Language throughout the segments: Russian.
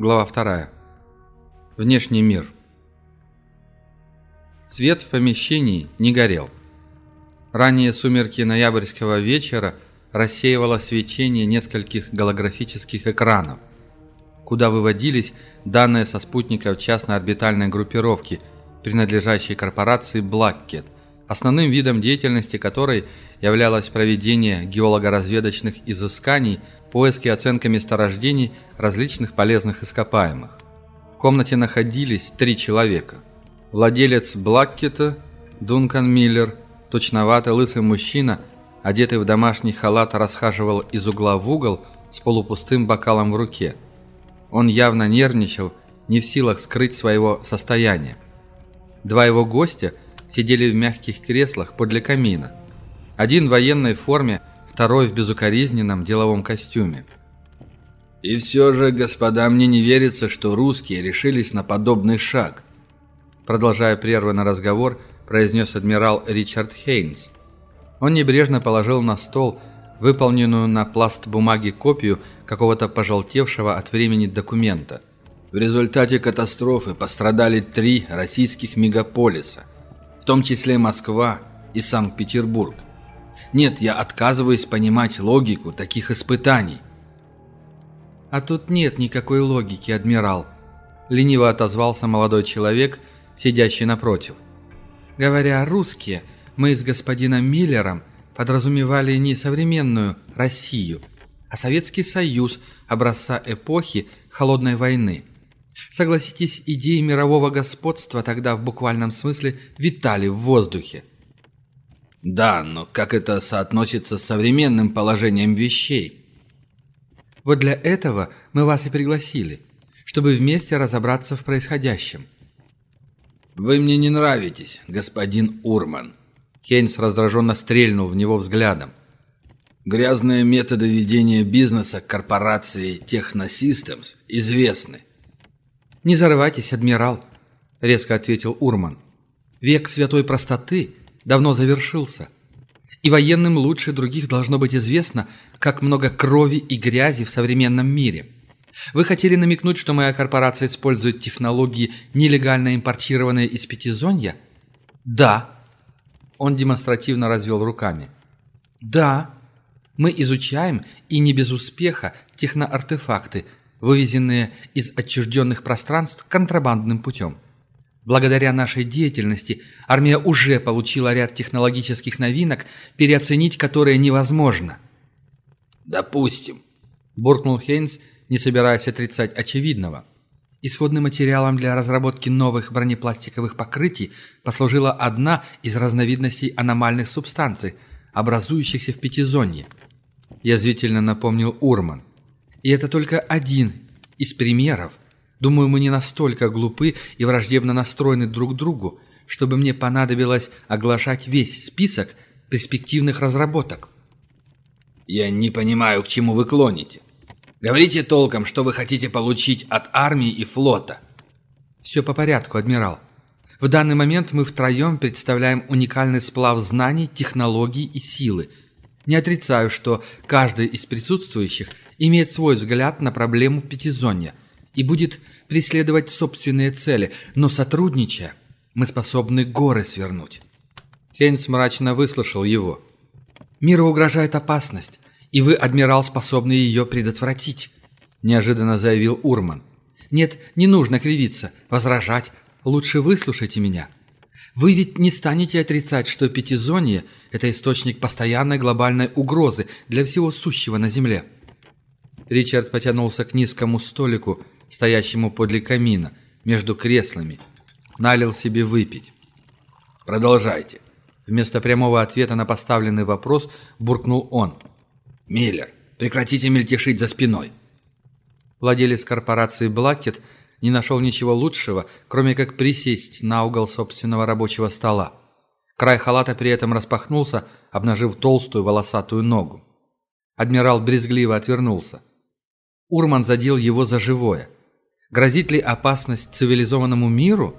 Глава 2. Внешний мир. Свет в помещении не горел. Ранние сумерки ноябрьского вечера рассеивало свечение нескольких голографических экранов, куда выводились данные со спутников частной орбитальной группировки, принадлежащей корпорации Blackcat, основным видом деятельности которой являлось проведение геолого-разведочных изысканий, поиски и оценка месторождений различных полезных ископаемых. В комнате находились три человека. Владелец Блаккета, Дункан Миллер, точноватый лысый мужчина, одетый в домашний халат, расхаживал из угла в угол с полупустым бокалом в руке. Он явно нервничал, не в силах скрыть своего состояния. Два его гостя сидели в мягких креслах подле камина. Один в военной форме, второй в безукоризненном деловом костюме. «И все же, господа, мне не верится, что русские решились на подобный шаг», продолжая прерванный разговор, произнес адмирал Ричард Хейнс. Он небрежно положил на стол выполненную на пласт бумаги копию какого-то пожелтевшего от времени документа. В результате катастрофы пострадали три российских мегаполиса, в том числе Москва и Санкт-Петербург. Нет, я отказываюсь понимать логику таких испытаний. А тут нет никакой логики, адмирал, лениво отозвался молодой человек, сидящий напротив. Говоря русские, мы с господином Миллером подразумевали не современную Россию, а Советский Союз образца эпохи Холодной войны. Согласитесь, идеи мирового господства тогда в буквальном смысле витали в воздухе. Да, но как это соотносится с современным положением вещей? Вот для этого мы вас и пригласили, чтобы вместе разобраться в происходящем. Вы мне не нравитесь, господин Урман. Хейнс раздраженно стрельнул в него взглядом. Грязные методы ведения бизнеса корпорации Техносистемс известны. «Не зарывайтесь, адмирал», — резко ответил Урман. «Век святой простоты давно завершился. И военным лучше других должно быть известно, как много крови и грязи в современном мире. Вы хотели намекнуть, что моя корпорация использует технологии, нелегально импортированные из Пятизонья? Да. Он демонстративно развел руками. Да. Мы изучаем, и не без успеха, техноартефакты, вывезенные из отчужденных пространств контрабандным путем. Благодаря нашей деятельности армия уже получила ряд технологических новинок, переоценить которые невозможно. «Допустим», – буркнул Хейнс, не собираясь отрицать очевидного. Исходным материалом для разработки новых бронепластиковых покрытий послужила одна из разновидностей аномальных субстанций, образующихся в пятизонье. Язвительно напомнил Урман. И это только один из примеров, Думаю, мы не настолько глупы и враждебно настроены друг к другу, чтобы мне понадобилось оглашать весь список перспективных разработок. Я не понимаю, к чему вы клоните. Говорите толком, что вы хотите получить от армии и флота. Все по порядку, адмирал. В данный момент мы втроем представляем уникальный сплав знаний, технологий и силы. Не отрицаю, что каждый из присутствующих имеет свой взгляд на проблему пятизонья – и будет преследовать собственные цели, но сотрудничая, мы способны горы свернуть». Хейнс мрачно выслушал его. «Миру угрожает опасность, и вы, адмирал, способны ее предотвратить», – неожиданно заявил Урман. «Нет, не нужно кривиться, возражать, лучше выслушайте меня. Вы ведь не станете отрицать, что пятизонье – это источник постоянной глобальной угрозы для всего сущего на Земле». Ричард потянулся к низкому столику, стоящему подле камина, между креслами. Налил себе выпить. «Продолжайте». Вместо прямого ответа на поставленный вопрос буркнул он. «Миллер, прекратите мельтешить за спиной». Владелец корпорации «Блакет» не нашел ничего лучшего, кроме как присесть на угол собственного рабочего стола. Край халата при этом распахнулся, обнажив толстую волосатую ногу. Адмирал брезгливо отвернулся. Урман задел его за живое – Грозит ли опасность цивилизованному миру?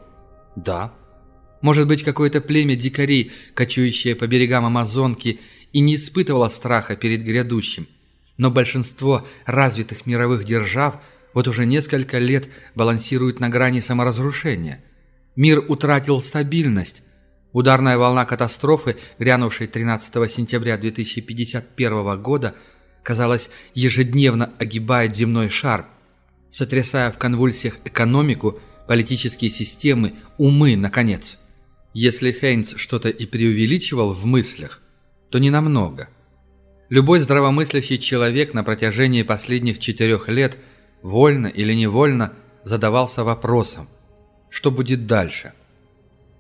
Да. Может быть, какое-то племя дикарей, кочующее по берегам Амазонки, и не испытывало страха перед грядущим. Но большинство развитых мировых держав вот уже несколько лет балансирует на грани саморазрушения. Мир утратил стабильность. Ударная волна катастрофы, грянувшей 13 сентября 2051 года, казалось, ежедневно огибает земной шар, сотрясая в конвульсиях экономику, политические системы, умы, наконец. Если Хейнс что-то и преувеличивал в мыслях, то не намного. Любой здравомыслящий человек на протяжении последних четырех лет, вольно или невольно, задавался вопросом, что будет дальше.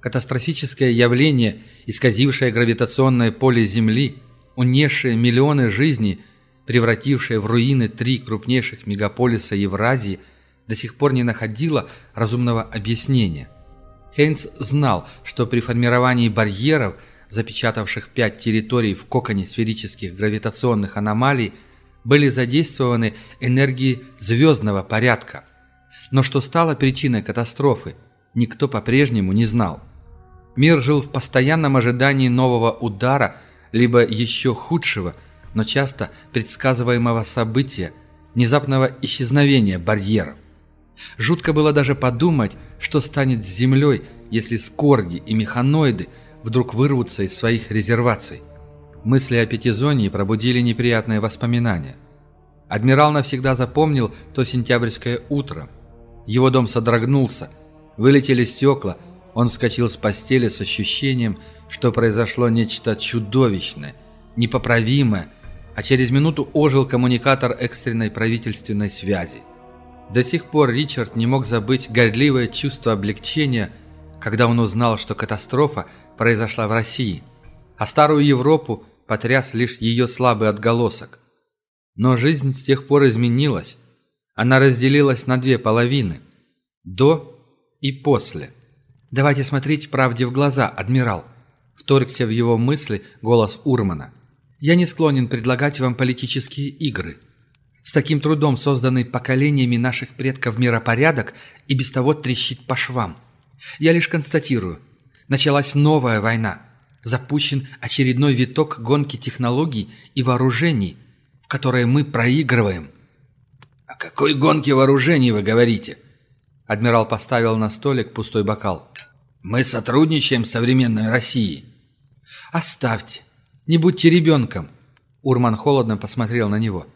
Катастрофическое явление, исказившее гравитационное поле Земли, унесшее миллионы жизней, превратившее в руины три крупнейших мегаполиса Евразии, до сих пор не находило разумного объяснения. Хейнс знал, что при формировании барьеров, запечатавших пять территорий в коконе сферических гравитационных аномалий, были задействованы энергии звездного порядка. Но что стало причиной катастрофы, никто по-прежнему не знал. Мир жил в постоянном ожидании нового удара, либо еще худшего, но часто предсказываемого события, внезапного исчезновения барьеров. Жутко было даже подумать, что станет с Землей, если скорги и механоиды вдруг вырвутся из своих резерваций. Мысли о Пятизонии пробудили неприятные воспоминания. Адмирал навсегда запомнил то сентябрьское утро. Его дом содрогнулся, вылетели стекла, он вскочил с постели с ощущением, что произошло нечто чудовищное, непоправимое, а через минуту ожил коммуникатор экстренной правительственной связи. До сих пор Ричард не мог забыть гордливое чувство облегчения, когда он узнал, что катастрофа произошла в России, а старую Европу потряс лишь ее слабый отголосок. Но жизнь с тех пор изменилась. Она разделилась на две половины – до и после. «Давайте смотреть правде в глаза, адмирал», – вторгся в его мысли голос Урмана. «Я не склонен предлагать вам политические игры». С таким трудом созданный поколениями наших предков миропорядок и без того трещит по швам. Я лишь констатирую. Началась новая война. Запущен очередной виток гонки технологий и вооружений, в которой мы проигрываем. «О какой гонке вооружений вы говорите?» Адмирал поставил на столик пустой бокал. «Мы сотрудничаем с современной Россией». «Оставьте. Не будьте ребенком». Урман холодно посмотрел на него.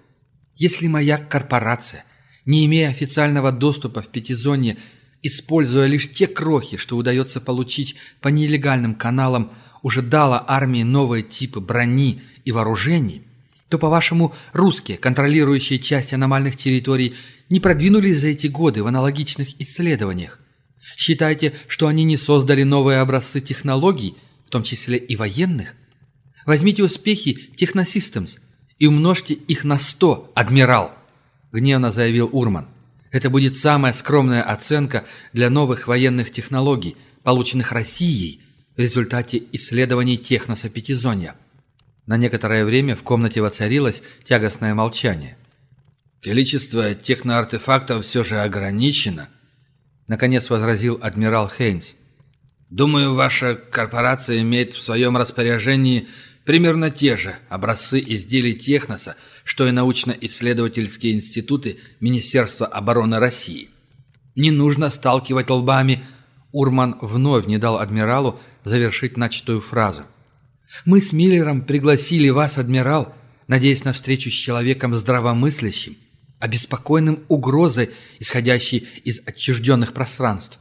Если моя корпорация, не имея официального доступа в пятизонье, используя лишь те крохи, что удается получить по нелегальным каналам, уже дала армии новые типы брони и вооружений, то, по-вашему, русские, контролирующие часть аномальных территорий, не продвинулись за эти годы в аналогичных исследованиях? Считаете, что они не создали новые образцы технологий, в том числе и военных? Возьмите успехи Technosystems – и умножьте их на сто, адмирал!» — гневно заявил Урман. «Это будет самая скромная оценка для новых военных технологий, полученных Россией в результате исследований техноса Пятизонья». На некоторое время в комнате воцарилось тягостное молчание. «Количество техноартефактов все же ограничено», — наконец возразил адмирал Хейнс. «Думаю, ваша корпорация имеет в своем распоряжении Примерно те же образцы изделий техноса, что и научно-исследовательские институты Министерства обороны России. Не нужно сталкивать лбами. Урман вновь не дал адмиралу завершить начатую фразу. «Мы с Миллером пригласили вас, адмирал, надеясь на встречу с человеком здравомыслящим, обеспокоенным угрозой, исходящей из отчужденных пространств.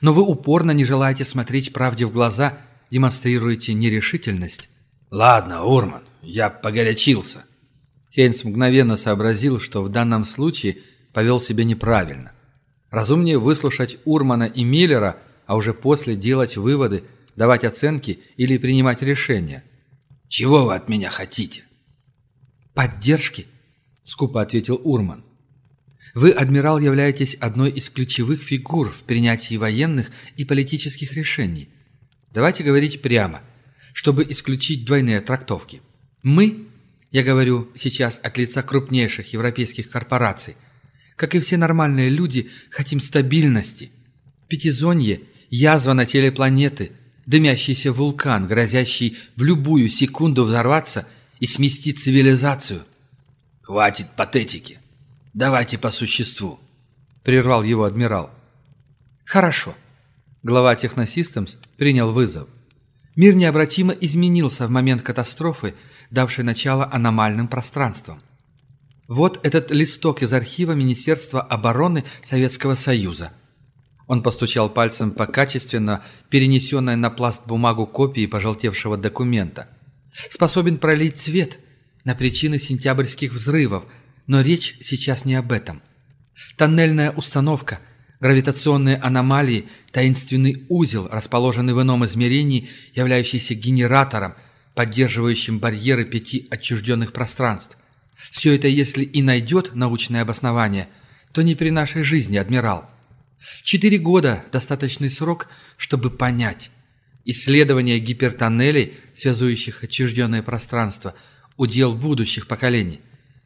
Но вы упорно не желаете смотреть правде в глаза, демонстрируете нерешительность. «Ладно, Урман, я погорячился». Хейнс мгновенно сообразил, что в данном случае повел себя неправильно. Разумнее выслушать Урмана и Миллера, а уже после делать выводы, давать оценки или принимать решения. «Чего вы от меня хотите?» «Поддержки», — скупо ответил Урман. «Вы, адмирал, являетесь одной из ключевых фигур в принятии военных и политических решений. Давайте говорить прямо — чтобы исключить двойные трактовки. Мы, я говорю сейчас от лица крупнейших европейских корпораций, как и все нормальные люди, хотим стабильности. Пятизонье – язва на теле планеты, дымящийся вулкан, грозящий в любую секунду взорваться и смести цивилизацию. Хватит патетики. Давайте по существу. – прервал его адмирал. «Хорошо». Глава Техносистемс принял вызов. Мир необратимо изменился в момент катастрофы, давшей начало аномальным пространствам. Вот этот листок из архива Министерства обороны Советского Союза. Он постучал пальцем по качественно перенесенной на пласт бумагу копии пожелтевшего документа. Способен пролить свет на причины сентябрьских взрывов, но речь сейчас не об этом. Тоннельная установка, гравитационные аномалии, таинственный узел, расположенный в ином измерении, являющийся генератором, поддерживающим барьеры пяти отчужденных пространств. Все это, если и найдет научное обоснование, то не при нашей жизни, адмирал. Четыре года – достаточный срок, чтобы понять. Исследование гипертоннелей, связующих отчужденное пространство, удел будущих поколений.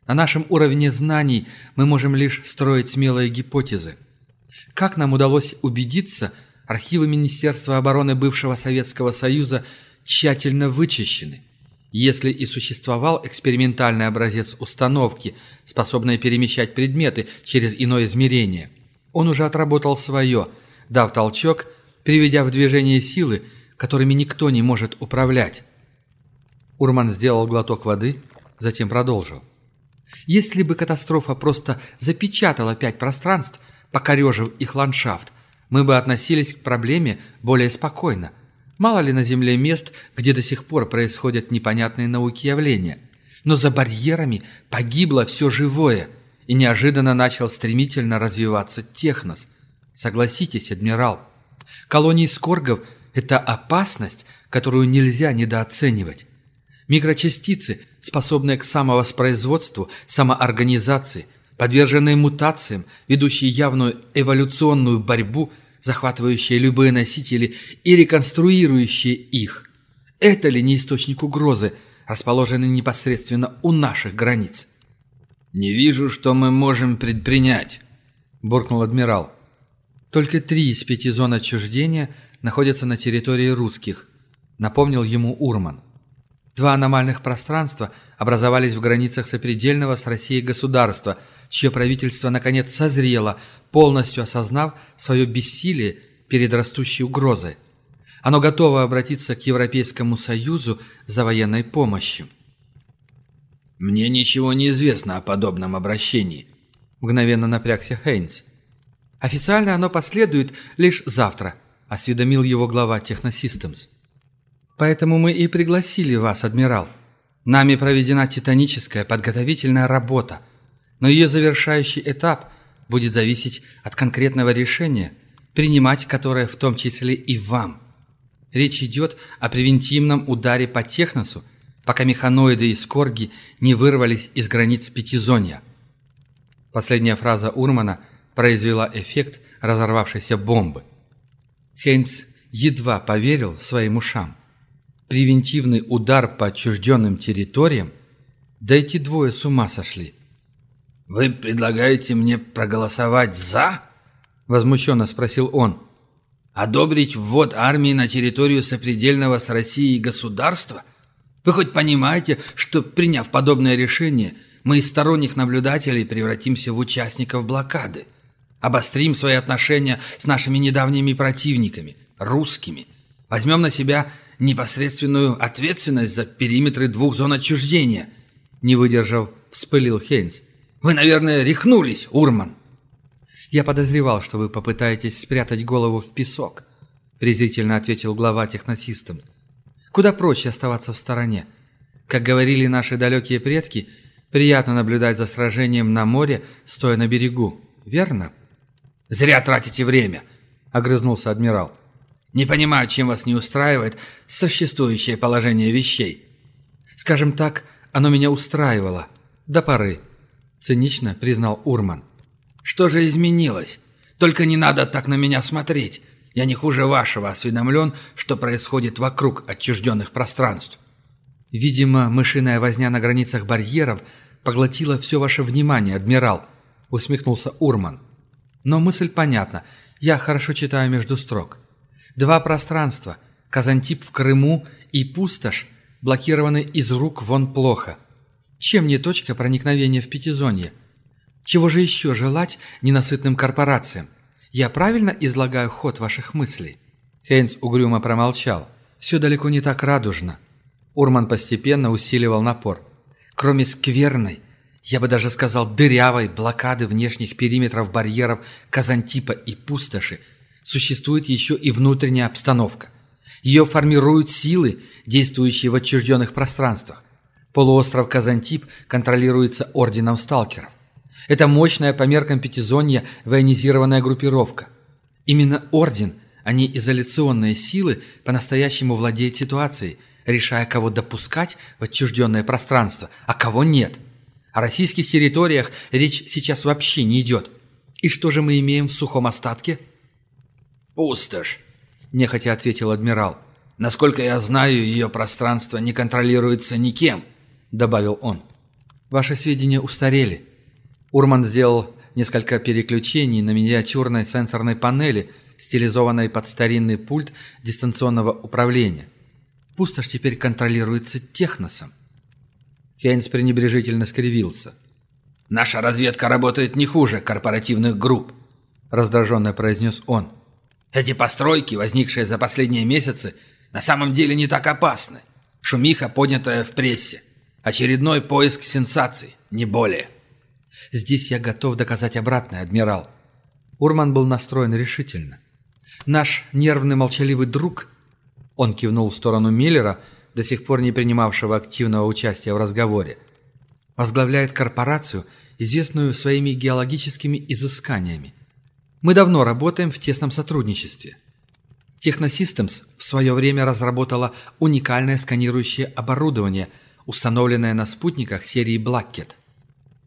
На нашем уровне знаний мы можем лишь строить смелые гипотезы. Как нам удалось убедиться, архивы Министерства обороны бывшего Советского Союза тщательно вычищены. Если и существовал экспериментальный образец установки, способный перемещать предметы через иное измерение, он уже отработал свое, дав толчок, приведя в движение силы, которыми никто не может управлять. Урман сделал глоток воды, затем продолжил. Если бы катастрофа просто запечатала пять пространств, покорежив их ландшафт, мы бы относились к проблеме более спокойно – Мало ли на Земле мест, где до сих пор происходят непонятные науки явления. Но за барьерами погибло все живое, и неожиданно начал стремительно развиваться технос. Согласитесь, адмирал, колонии скоргов – это опасность, которую нельзя недооценивать. Микрочастицы, способные к самовоспроизводству, самоорганизации, подверженные мутациям, ведущие явную эволюционную борьбу – захватывающие любые носители и реконструирующие их. Это ли не источник угрозы, расположенный непосредственно у наших границ? «Не вижу, что мы можем предпринять», – буркнул адмирал. «Только три из пяти зон отчуждения находятся на территории русских», – напомнил ему Урман. Два аномальных пространства образовались в границах сопредельного с Россией государства, чье правительство наконец созрело, полностью осознав свое бессилие перед растущей угрозой. Оно готово обратиться к Европейскому Союзу за военной помощью. «Мне ничего не известно о подобном обращении», — мгновенно напрягся Хейнс. «Официально оно последует лишь завтра», — осведомил его глава Техносистемс. Поэтому мы и пригласили вас, адмирал. Нами проведена титаническая подготовительная работа, но ее завершающий этап будет зависеть от конкретного решения, принимать которое в том числе и вам. Речь идет о превентивном ударе по техносу, пока механоиды и скорги не вырвались из границ пятизонья. Последняя фраза Урмана произвела эффект разорвавшейся бомбы. Хейнс едва поверил своим ушам превентивный удар по отчужденным территориям, да эти двое с ума сошли. «Вы предлагаете мне проголосовать «за»?» – возмущенно спросил он. «Одобрить ввод армии на территорию сопредельного с Россией государства? Вы хоть понимаете, что, приняв подобное решение, мы из сторонних наблюдателей превратимся в участников блокады? Обострим свои отношения с нашими недавними противниками, русскими. Возьмем на себя непосредственную ответственность за периметры двух зон отчуждения», — не выдержав, вспылил Хейнс. «Вы, наверное, рехнулись, Урман». «Я подозревал, что вы попытаетесь спрятать голову в песок», — презрительно ответил глава техносистам. «Куда проще оставаться в стороне. Как говорили наши далекие предки, приятно наблюдать за сражением на море, стоя на берегу, верно?» «Зря тратите время», — огрызнулся адмирал. Не понимаю, чем вас не устраивает существующее положение вещей. Скажем так, оно меня устраивало. До поры. Цинично признал Урман. Что же изменилось? Только не надо так на меня смотреть. Я не хуже вашего осведомлен, что происходит вокруг отчужденных пространств. Видимо, мышиная возня на границах барьеров поглотила все ваше внимание, адмирал, усмехнулся Урман. Но мысль понятна. Я хорошо читаю между строк. Два пространства – Казантип в Крыму и Пустошь – блокированы из рук вон плохо. Чем не точка проникновения в Пятизонье? Чего же еще желать ненасытным корпорациям? Я правильно излагаю ход ваших мыслей?» Хейнс угрюмо промолчал. «Все далеко не так радужно». Урман постепенно усиливал напор. «Кроме скверной, я бы даже сказал дырявой блокады внешних периметров барьеров Казантипа и Пустоши, существует еще и внутренняя обстановка. Ее формируют силы, действующие в отчужденных пространствах. Полуостров Казантип контролируется Орденом Сталкеров. Это мощная по меркам пятизонья военизированная группировка. Именно Орден, а не изоляционные силы, по-настоящему владеет ситуацией, решая, кого допускать в отчужденное пространство, а кого нет. О российских территориях речь сейчас вообще не идет. И что же мы имеем в сухом остатке? «Пустошь», – нехотя ответил адмирал. «Насколько я знаю, ее пространство не контролируется никем», – добавил он. «Ваши сведения устарели», Урман сделал несколько переключений на миниатюрной сенсорной панели, стилизованной под старинный пульт дистанционного управления. Пустошь теперь контролируется техносом. Хейнс пренебрежительно скривился. «Наша разведка работает не хуже корпоративных групп», – раздраженно произнес он. «Эти постройки, возникшие за последние месяцы, на самом деле не так опасны. Шумиха, поднятая в прессе. Очередной поиск сенсаций, не более». Здесь я готов доказать обратное, адмирал». Урман был настроен решительно. «Наш нервный молчаливый друг...» Он кивнул в сторону Миллера, до сих пор не принимавшего активного участия в разговоре. «Возглавляет корпорацию, известную своими геологическими изысканиями. Мы давно работаем в тесном сотрудничестве. Техносистемс в свое время разработала уникальное сканирующее оборудование, установленное на спутниках серии «Блаккет».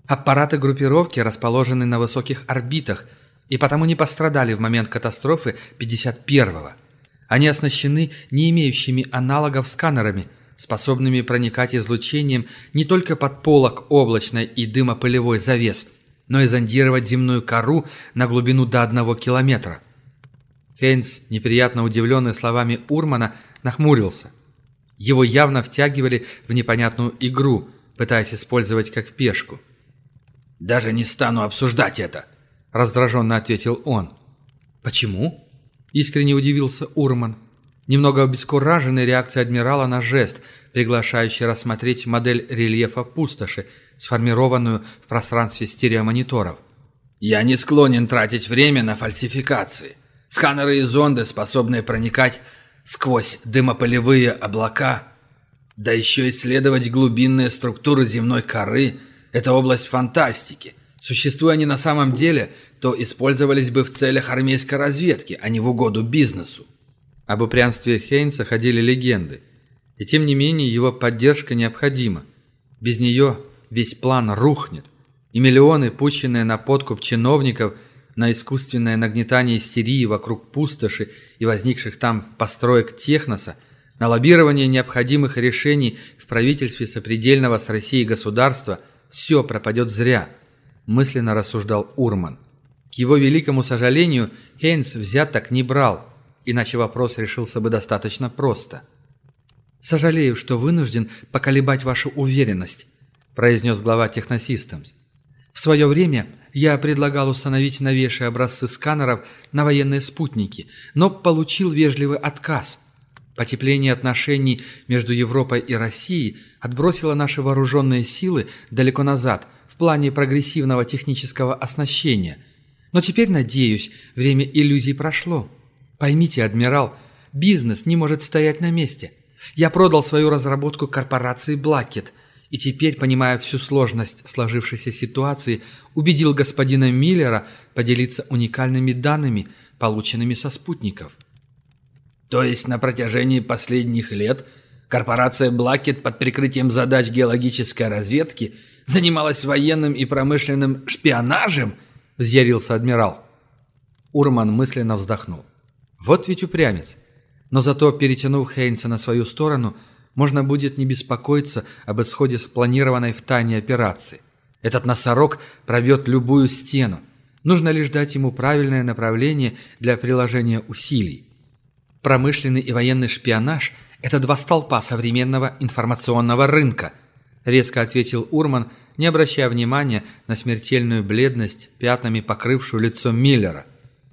Аппараты группировки расположены на высоких орбитах и потому не пострадали в момент катастрофы 51-го. Они оснащены не имеющими аналогов сканерами, способными проникать излучением не только под полок облачной и дымопылевой завес, но и зондировать земную кору на глубину до одного километра. Хейнс, неприятно удивленный словами Урмана, нахмурился. Его явно втягивали в непонятную игру, пытаясь использовать как пешку – «Даже не стану обсуждать это», — раздраженно ответил он. «Почему?» — искренне удивился Урман. Немного обескураженный реакцией адмирала на жест, приглашающий рассмотреть модель рельефа пустоши, сформированную в пространстве стереомониторов. «Я не склонен тратить время на фальсификации. Сканеры и зонды, способные проникать сквозь дымопылевые облака, да еще исследовать глубинные структуры земной коры — это область фантастики. Существуя они на самом деле, то использовались бы в целях армейской разведки, а не в угоду бизнесу. Об упрямстве Хейнса ходили легенды. И тем не менее его поддержка необходима. Без нее весь план рухнет. И миллионы, пущенные на подкуп чиновников, на искусственное нагнетание истерии вокруг пустоши и возникших там построек техноса, на лоббирование необходимых решений в правительстве сопредельного с Россией государства – все пропадет зря», – мысленно рассуждал Урман. К его великому сожалению, Хейнс взяток не брал, иначе вопрос решился бы достаточно просто. «Сожалею, что вынужден поколебать вашу уверенность», – произнес глава Техносистемс. «В свое время я предлагал установить новейшие образцы сканеров на военные спутники, но получил вежливый отказ – Потепление отношений между Европой и Россией отбросило наши вооруженные силы далеко назад в плане прогрессивного технического оснащения. Но теперь, надеюсь, время иллюзий прошло. Поймите, адмирал, бизнес не может стоять на месте. Я продал свою разработку корпорации «Блакет», и теперь, понимая всю сложность сложившейся ситуации, убедил господина Миллера поделиться уникальными данными, полученными со спутников – то есть на протяжении последних лет корпорация Блакет под прикрытием задач геологической разведки занималась военным и промышленным шпионажем? Взъярился адмирал. Урман мысленно вздохнул. Вот ведь упрямец. Но зато, перетянув Хейнса на свою сторону, можно будет не беспокоиться об исходе спланированной в тайне операции. Этот носорог пробьет любую стену. Нужно лишь дать ему правильное направление для приложения усилий. Промышленный и военный шпионаж – это два столпа современного информационного рынка, резко ответил Урман, не обращая внимания на смертельную бледность, пятнами покрывшую лицо Миллера.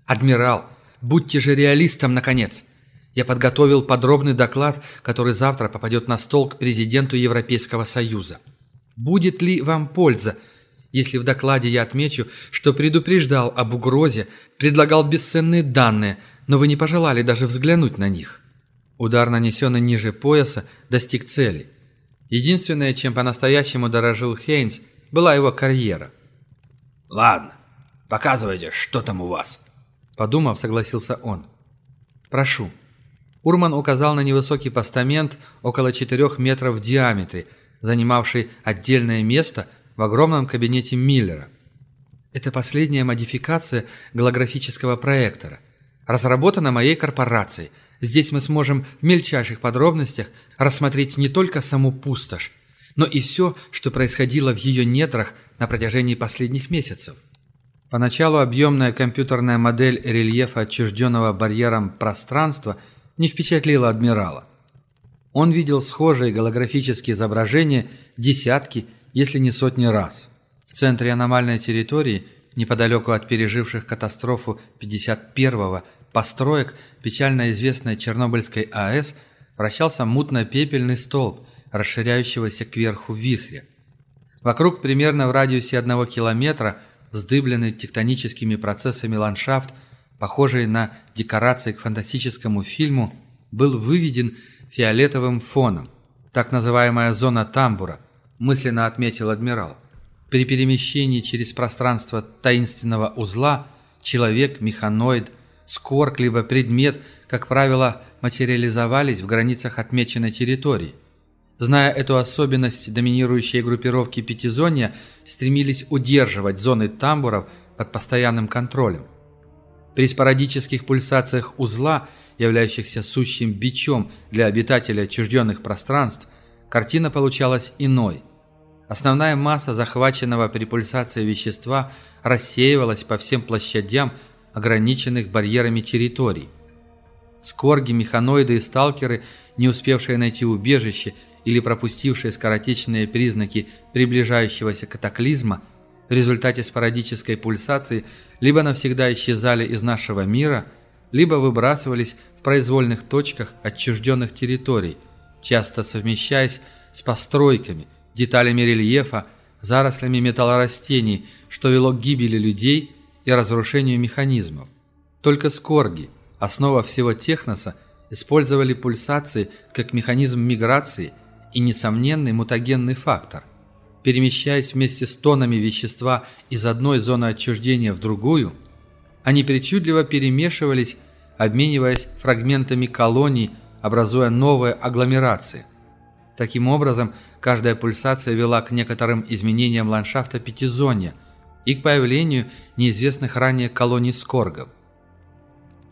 «Адмирал, будьте же реалистом, наконец! Я подготовил подробный доклад, который завтра попадет на стол к президенту Европейского Союза. Будет ли вам польза, если в докладе я отмечу, что предупреждал об угрозе, предлагал бесценные данные, но вы не пожелали даже взглянуть на них?» Удар, нанесенный ниже пояса, достиг цели. Единственное, чем по-настоящему дорожил Хейнс, была его карьера. «Ладно, показывайте, что там у вас», — подумав, согласился он. «Прошу». Урман указал на невысокий постамент около четырех метров в диаметре, занимавший отдельное место в огромном кабинете Миллера. Это последняя модификация голографического проектора. Разработана моей корпорацией — Здесь мы сможем в мельчайших подробностях рассмотреть не только саму пустошь, но и все, что происходило в ее недрах на протяжении последних месяцев. Поначалу объемная компьютерная модель рельефа отчужденного барьером пространства не впечатлила адмирала. Он видел схожие голографические изображения десятки, если не сотни раз. В центре аномальной территории, неподалеку от переживших катастрофу 51-го построек печально известной Чернобыльской АЭС вращался мутно-пепельный столб, расширяющегося кверху вихря. Вокруг примерно в радиусе одного километра вздыбленный тектоническими процессами ландшафт, похожий на декорации к фантастическому фильму, был выведен фиолетовым фоном. Так называемая зона тамбура, мысленно отметил адмирал. При перемещении через пространство таинственного узла человек, механоид, скорк либо предмет, как правило, материализовались в границах отмеченной территории. Зная эту особенность, доминирующие группировки пятизонья стремились удерживать зоны тамбуров под постоянным контролем. При спорадических пульсациях узла, являющихся сущим бичом для обитателей отчужденных пространств, картина получалась иной. Основная масса захваченного при пульсации вещества рассеивалась по всем площадям ограниченных барьерами территорий. Скорги, механоиды и сталкеры, не успевшие найти убежище или пропустившие скоротечные признаки приближающегося катаклизма, в результате спорадической пульсации либо навсегда исчезали из нашего мира, либо выбрасывались в произвольных точках отчужденных территорий, часто совмещаясь с постройками, деталями рельефа, зарослями металлорастений, что вело к гибели людей и разрушению механизмов. Только скорги, основа всего техноса, использовали пульсации как механизм миграции и несомненный мутагенный фактор. Перемещаясь вместе с тоннами вещества из одной зоны отчуждения в другую, они причудливо перемешивались, обмениваясь фрагментами колоний, образуя новые агломерации. Таким образом, каждая пульсация вела к некоторым изменениям ландшафта пятизонья – и к появлению неизвестных ранее колоний скоргов.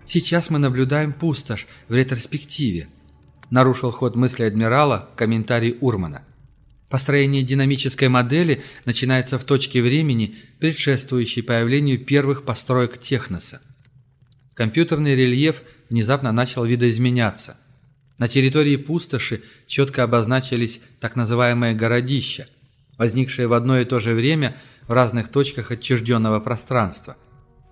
«Сейчас мы наблюдаем пустошь в ретроспективе», нарушил ход мысли адмирала комментарий Урмана. Построение динамической модели начинается в точке времени, предшествующей появлению первых построек техноса. Компьютерный рельеф внезапно начал видоизменяться. На территории пустоши четко обозначились так называемые городища, возникшие в одно и то же время – в разных точках отчужденного пространства.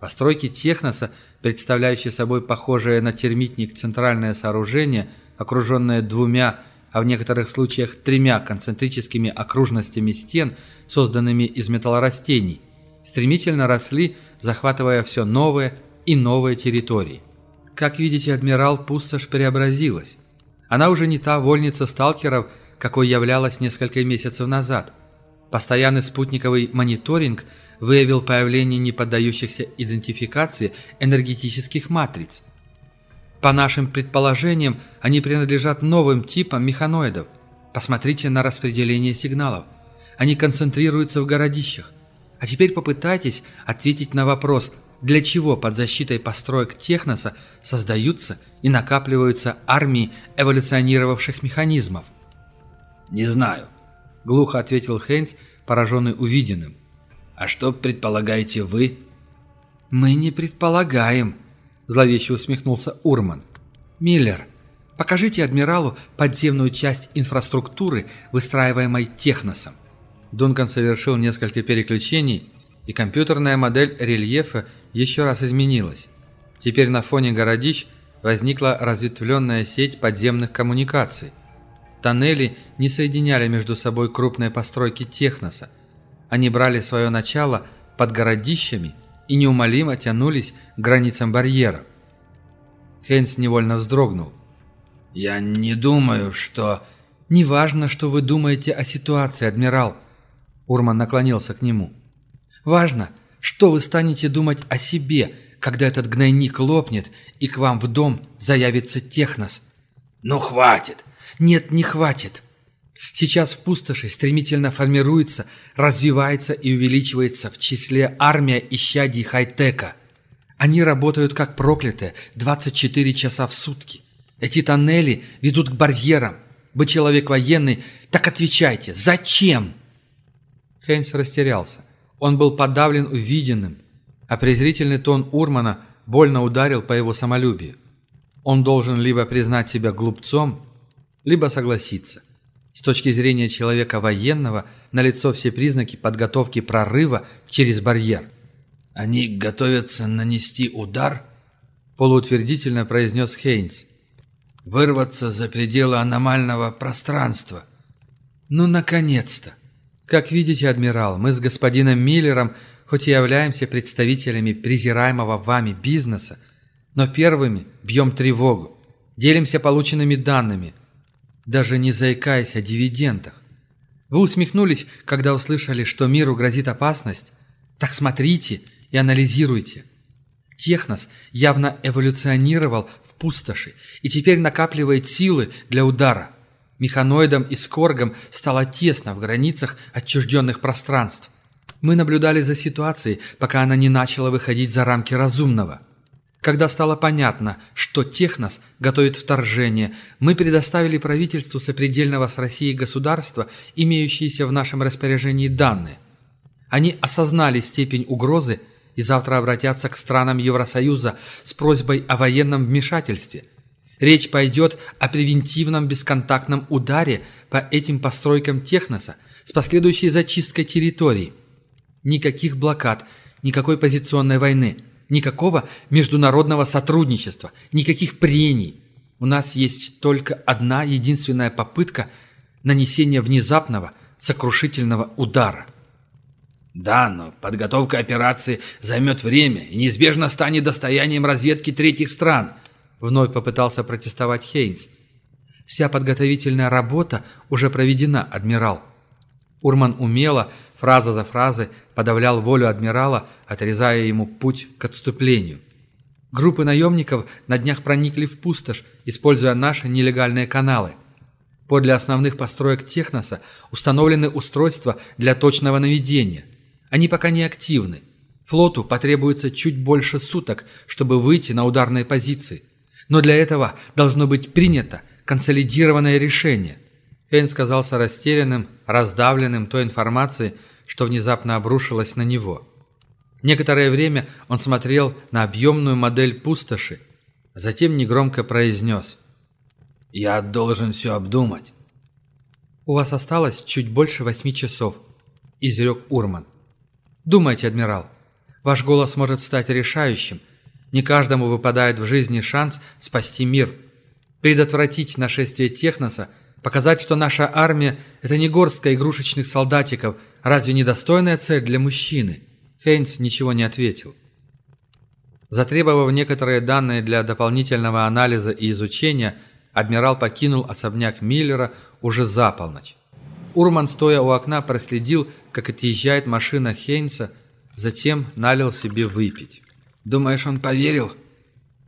Постройки техноса, представляющие собой похожее на термитник центральное сооружение, окруженное двумя, а в некоторых случаях тремя концентрическими окружностями стен, созданными из металлорастений, стремительно росли, захватывая все новые и новые территории. Как видите, адмирал Пустошь преобразилась. Она уже не та вольница сталкеров, какой являлась несколько месяцев назад – Постоянный спутниковый мониторинг выявил появление неподдающихся идентификации энергетических матриц. По нашим предположениям, они принадлежат новым типам механоидов. Посмотрите на распределение сигналов. Они концентрируются в городищах. А теперь попытайтесь ответить на вопрос, для чего под защитой построек Техноса создаются и накапливаются армии эволюционировавших механизмов. «Не знаю», — глухо ответил Хейнс, пораженный увиденным. «А что предполагаете вы?» «Мы не предполагаем», — зловеще усмехнулся Урман. «Миллер, покажите адмиралу подземную часть инфраструктуры, выстраиваемой Техносом». Дункан совершил несколько переключений, и компьютерная модель рельефа еще раз изменилась. Теперь на фоне городищ возникла разветвленная сеть подземных коммуникаций. Тоннели не соединяли между собой крупные постройки Техноса. Они брали свое начало под городищами и неумолимо тянулись к границам барьера. Хейнс невольно вздрогнул. «Я не думаю, что...» «Неважно, что вы думаете о ситуации, адмирал». Урман наклонился к нему. «Важно, что вы станете думать о себе, когда этот гнойник лопнет, и к вам в дом заявится Технос». «Ну, хватит!» «Нет, не хватит. Сейчас в пустоши стремительно формируется, развивается и увеличивается в числе армия исчадий хай-тека. Они работают как проклятые 24 часа в сутки. Эти тоннели ведут к барьерам. Вы человек военный, так отвечайте, зачем?» Хейнс растерялся. Он был подавлен увиденным, а презрительный тон Урмана больно ударил по его самолюбию. Он должен либо признать себя глупцом, либо согласиться. С точки зрения человека военного, налицо все признаки подготовки прорыва через барьер. «Они готовятся нанести удар?» – полуутвердительно произнес Хейнс вырваться за пределы аномального пространства. Ну, наконец-то! Как видите, адмирал, мы с господином Миллером хоть и являемся представителями презираемого вами бизнеса, но первыми бьем тревогу, делимся полученными данными, даже не заикаясь о дивидендах. Вы усмехнулись, когда услышали, что миру грозит опасность? Так смотрите и анализируйте. Технос явно эволюционировал в пустоши и теперь накапливает силы для удара. Механоидам и скоргам стало тесно в границах отчужденных пространств. Мы наблюдали за ситуацией, пока она не начала выходить за рамки разумного. Когда стало понятно, что Технос готовит вторжение, мы предоставили правительству сопредельного с Россией государства имеющиеся в нашем распоряжении данные. Они осознали степень угрозы и завтра обратятся к странам Евросоюза с просьбой о военном вмешательстве. Речь пойдет о превентивном бесконтактном ударе по этим постройкам Техноса с последующей зачисткой территорий. Никаких блокад, никакой позиционной войны, никакого международного сотрудничества, никаких прений. У нас есть только одна единственная попытка нанесения внезапного сокрушительного удара. Да, но подготовка операции займет время и неизбежно станет достоянием разведки третьих стран, вновь попытался протестовать Хейнс. Вся подготовительная работа уже проведена, адмирал. Урман умело, фраза за фразой, подавлял волю адмирала, отрезая ему путь к отступлению. Группы наемников на днях проникли в пустошь, используя наши нелегальные каналы. Подле основных построек Техноса установлены устройства для точного наведения. Они пока не активны. Флоту потребуется чуть больше суток, чтобы выйти на ударные позиции. Но для этого должно быть принято консолидированное решение. Эйн казался растерянным, раздавленным той информацией, что внезапно обрушилась на него. Некоторое время он смотрел на объемную модель пустоши, затем негромко произнес «Я должен все обдумать». «У вас осталось чуть больше восьми часов», – изрек Урман. Думайте, адмирал, ваш голос может стать решающим. Не каждому выпадает в жизни шанс спасти мир. Предотвратить нашествие Техноса, показать, что наша армия – это не горстка игрушечных солдатиков, разве не достойная цель для мужчины? Хейнс ничего не ответил. Затребовав некоторые данные для дополнительного анализа и изучения, адмирал покинул особняк Миллера уже за полночь. Урман, стоя у окна, проследил, как отъезжает машина Хейнса, затем налил себе выпить. «Думаешь, он поверил?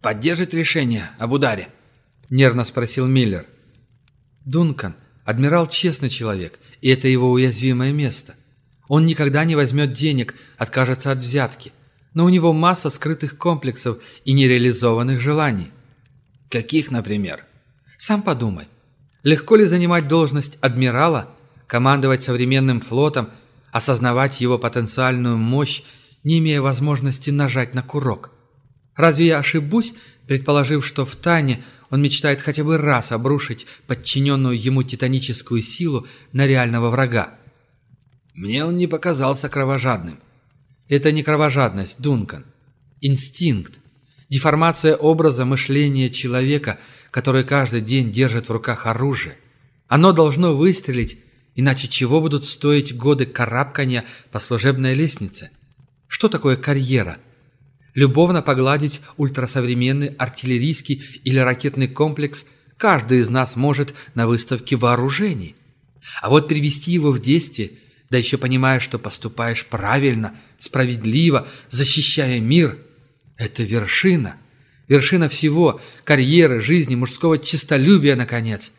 Поддержит решение об ударе?» – нервно спросил Миллер. «Дункан, адмирал честный человек, и это его уязвимое место. Он никогда не возьмет денег, откажется от взятки, но у него масса скрытых комплексов и нереализованных желаний». «Каких, например?» «Сам подумай. Легко ли занимать должность адмирала – командовать современным флотом, осознавать его потенциальную мощь, не имея возможности нажать на курок. Разве я ошибусь, предположив, что в тайне он мечтает хотя бы раз обрушить подчиненную ему титаническую силу на реального врага? Мне он не показался кровожадным. Это не кровожадность, Дункан. Инстинкт. Деформация образа мышления человека, который каждый день держит в руках оружие. Оно должно выстрелить, иначе чего будут стоить годы карабкания по служебной лестнице? Что такое карьера? Любовно погладить ультрасовременный артиллерийский или ракетный комплекс каждый из нас может на выставке вооружений. А вот привести его в действие, да еще понимая, что поступаешь правильно, справедливо, защищая мир – это вершина. Вершина всего – карьеры, жизни, мужского честолюбия, наконец.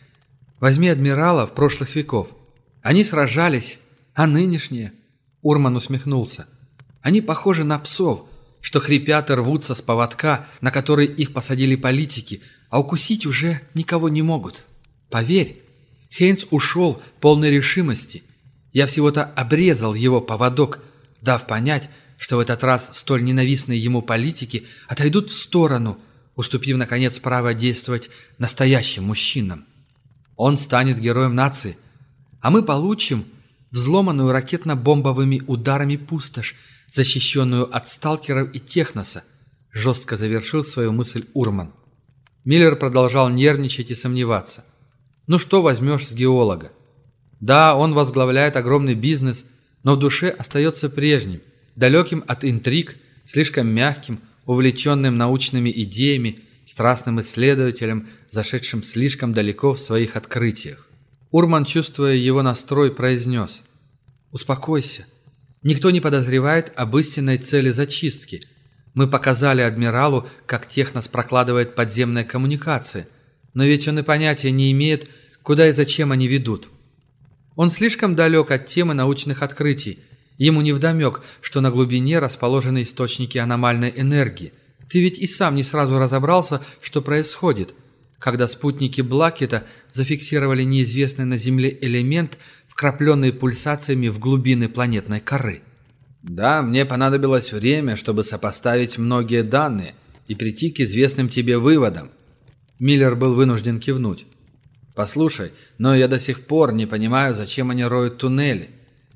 Возьми адмиралов прошлых веков. Они сражались, а нынешние – Урман усмехнулся. Они похожи на псов, что хрипят и рвутся с поводка, на который их посадили политики, а укусить уже никого не могут. Поверь, Хейнс ушел полной решимости. Я всего-то обрезал его поводок, дав понять, что в этот раз столь ненавистные ему политики отойдут в сторону, уступив, наконец, право действовать настоящим мужчинам. Он станет героем нации, а мы получим взломанную ракетно-бомбовыми ударами пустошь, защищенную от сталкеров и техноса, жестко завершил свою мысль Урман. Миллер продолжал нервничать и сомневаться. Ну что возьмешь с геолога? Да, он возглавляет огромный бизнес, но в душе остается прежним – далеким от интриг, слишком мягким, увлеченным научными идеями, страстным исследователем, зашедшим слишком далеко в своих открытиях. Урман, чувствуя его настрой, произнес «Успокойся. Никто не подозревает об истинной цели зачистки. Мы показали адмиралу, как Технос прокладывает подземные коммуникации, но ведь он и понятия не имеет, куда и зачем они ведут. Он слишком далек от темы научных открытий, Ему невдомек, что на глубине расположены источники аномальной энергии. Ты ведь и сам не сразу разобрался, что происходит, когда спутники Блакета зафиксировали неизвестный на Земле элемент, вкрапленный пульсациями в глубины планетной коры. Да, мне понадобилось время, чтобы сопоставить многие данные и прийти к известным тебе выводам. Миллер был вынужден кивнуть. Послушай, но я до сих пор не понимаю, зачем они роют туннели.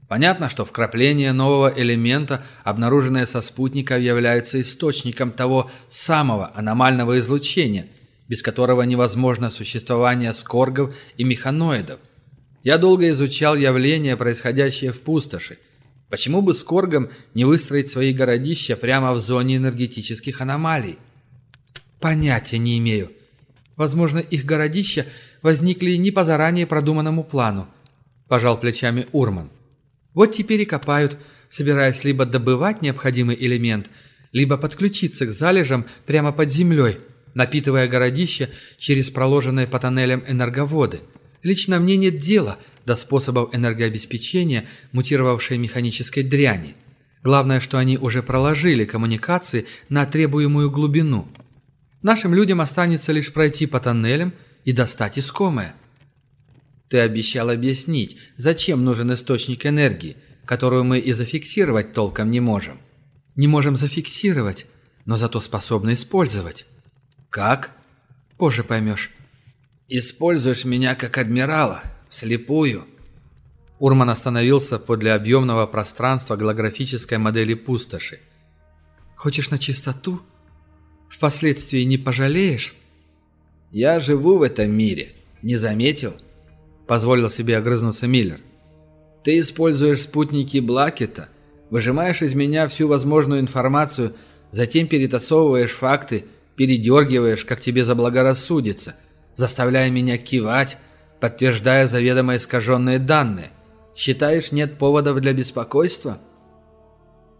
Понятно, что вкрапление нового элемента, обнаруженное со спутников, является источником того самого аномального излучения, без которого невозможно существование скоргов и механоидов. Я долго изучал явления, происходящие в пустоши. Почему бы скоргам не выстроить свои городища прямо в зоне энергетических аномалий? Понятия не имею. Возможно, их городища возникли не по заранее продуманному плану, пожал плечами Урман. Вот теперь и копают, собираясь либо добывать необходимый элемент, либо подключиться к залежам прямо под землей, напитывая городище через проложенные по тоннелям энерговоды. Лично мне нет дела до способов энергообеспечения мутировавшей механической дряни. Главное, что они уже проложили коммуникации на требуемую глубину. Нашим людям останется лишь пройти по тоннелям и достать искомое. Ты обещал объяснить, зачем нужен источник энергии, которую мы и зафиксировать толком не можем. Не можем зафиксировать, но зато способны использовать. Как? Позже поймешь. Используешь меня как адмирала, слепую. Урман остановился подле объемного пространства голографической модели пустоши. Хочешь на чистоту? Впоследствии не пожалеешь? Я живу в этом мире. Не заметил? — позволил себе огрызнуться Миллер. «Ты используешь спутники Блакета, выжимаешь из меня всю возможную информацию, затем перетасовываешь факты, передергиваешь, как тебе заблагорассудится, заставляя меня кивать, подтверждая заведомо искаженные данные. Считаешь, нет поводов для беспокойства?»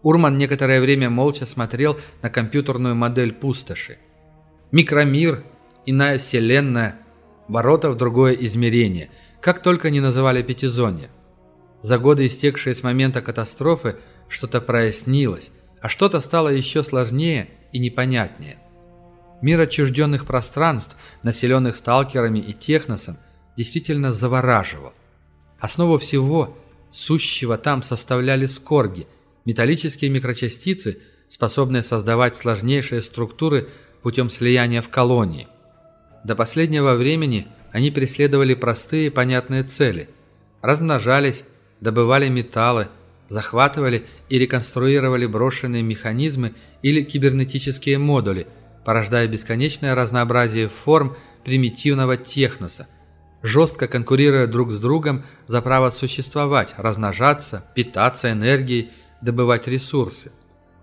Урман некоторое время молча смотрел на компьютерную модель пустоши. Микромир, иная вселенная, ворота в другое измерение – как только не называли Пятизонье. За годы, истекшие с момента катастрофы, что-то прояснилось, а что-то стало еще сложнее и непонятнее. Мир отчужденных пространств, населенных сталкерами и техносом, действительно завораживал. Основу всего, сущего там составляли скорги, металлические микрочастицы, способные создавать сложнейшие структуры путем слияния в колонии. До последнего времени – они преследовали простые понятные цели, размножались, добывали металлы, захватывали и реконструировали брошенные механизмы или кибернетические модули, порождая бесконечное разнообразие форм примитивного техноса, жестко конкурируя друг с другом за право существовать, размножаться, питаться энергией, добывать ресурсы.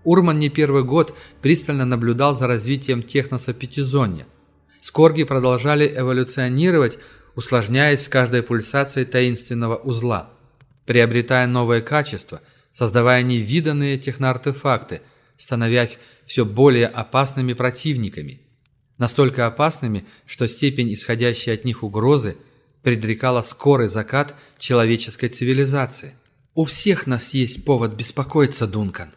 Урман не первый год пристально наблюдал за развитием техноса Пятизонья. Скорги продолжали эволюционировать, усложняясь с каждой пульсацией таинственного узла, приобретая новые качества, создавая невиданные техноартефакты, становясь все более опасными противниками. Настолько опасными, что степень исходящей от них угрозы предрекала скорый закат человеческой цивилизации. «У всех нас есть повод беспокоиться, Дункан».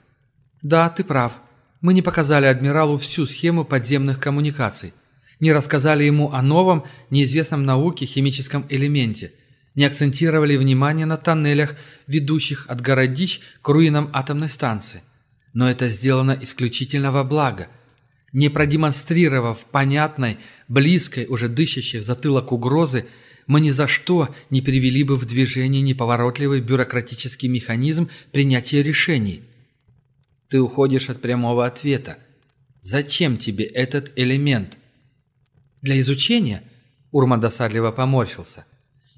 «Да, ты прав. Мы не показали адмиралу всю схему подземных коммуникаций, не рассказали ему о новом, неизвестном науке химическом элементе, не акцентировали внимание на тоннелях, ведущих от городищ к руинам атомной станции. Но это сделано исключительно во благо. Не продемонстрировав понятной, близкой, уже дышащей в затылок угрозы, мы ни за что не привели бы в движение неповоротливый бюрократический механизм принятия решений. Ты уходишь от прямого ответа. Зачем тебе этот элемент? Для изучения? Урма досадливо поморщился.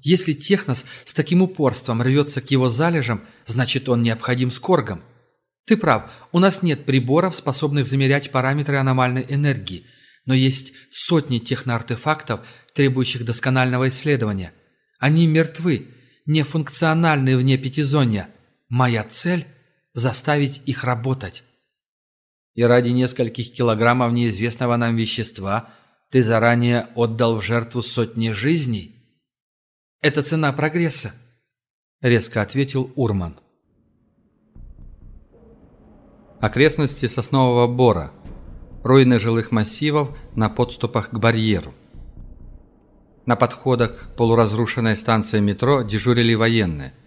Если Технос с таким упорством рвется к его залежам, значит он необходим скоргам. Ты прав, у нас нет приборов, способных замерять параметры аномальной энергии, но есть сотни техноартефактов, требующих досконального исследования. Они мертвы, нефункциональны вне пятизонья. Моя цель заставить их работать. И ради нескольких килограммов неизвестного нам вещества ты заранее отдал в жертву сотни жизней? Это цена прогресса, резко ответил Урман. Окрестности Соснового Бора. Руины жилых массивов на подступах к барьеру. На подходах к полуразрушенной станции метро дежурили военные –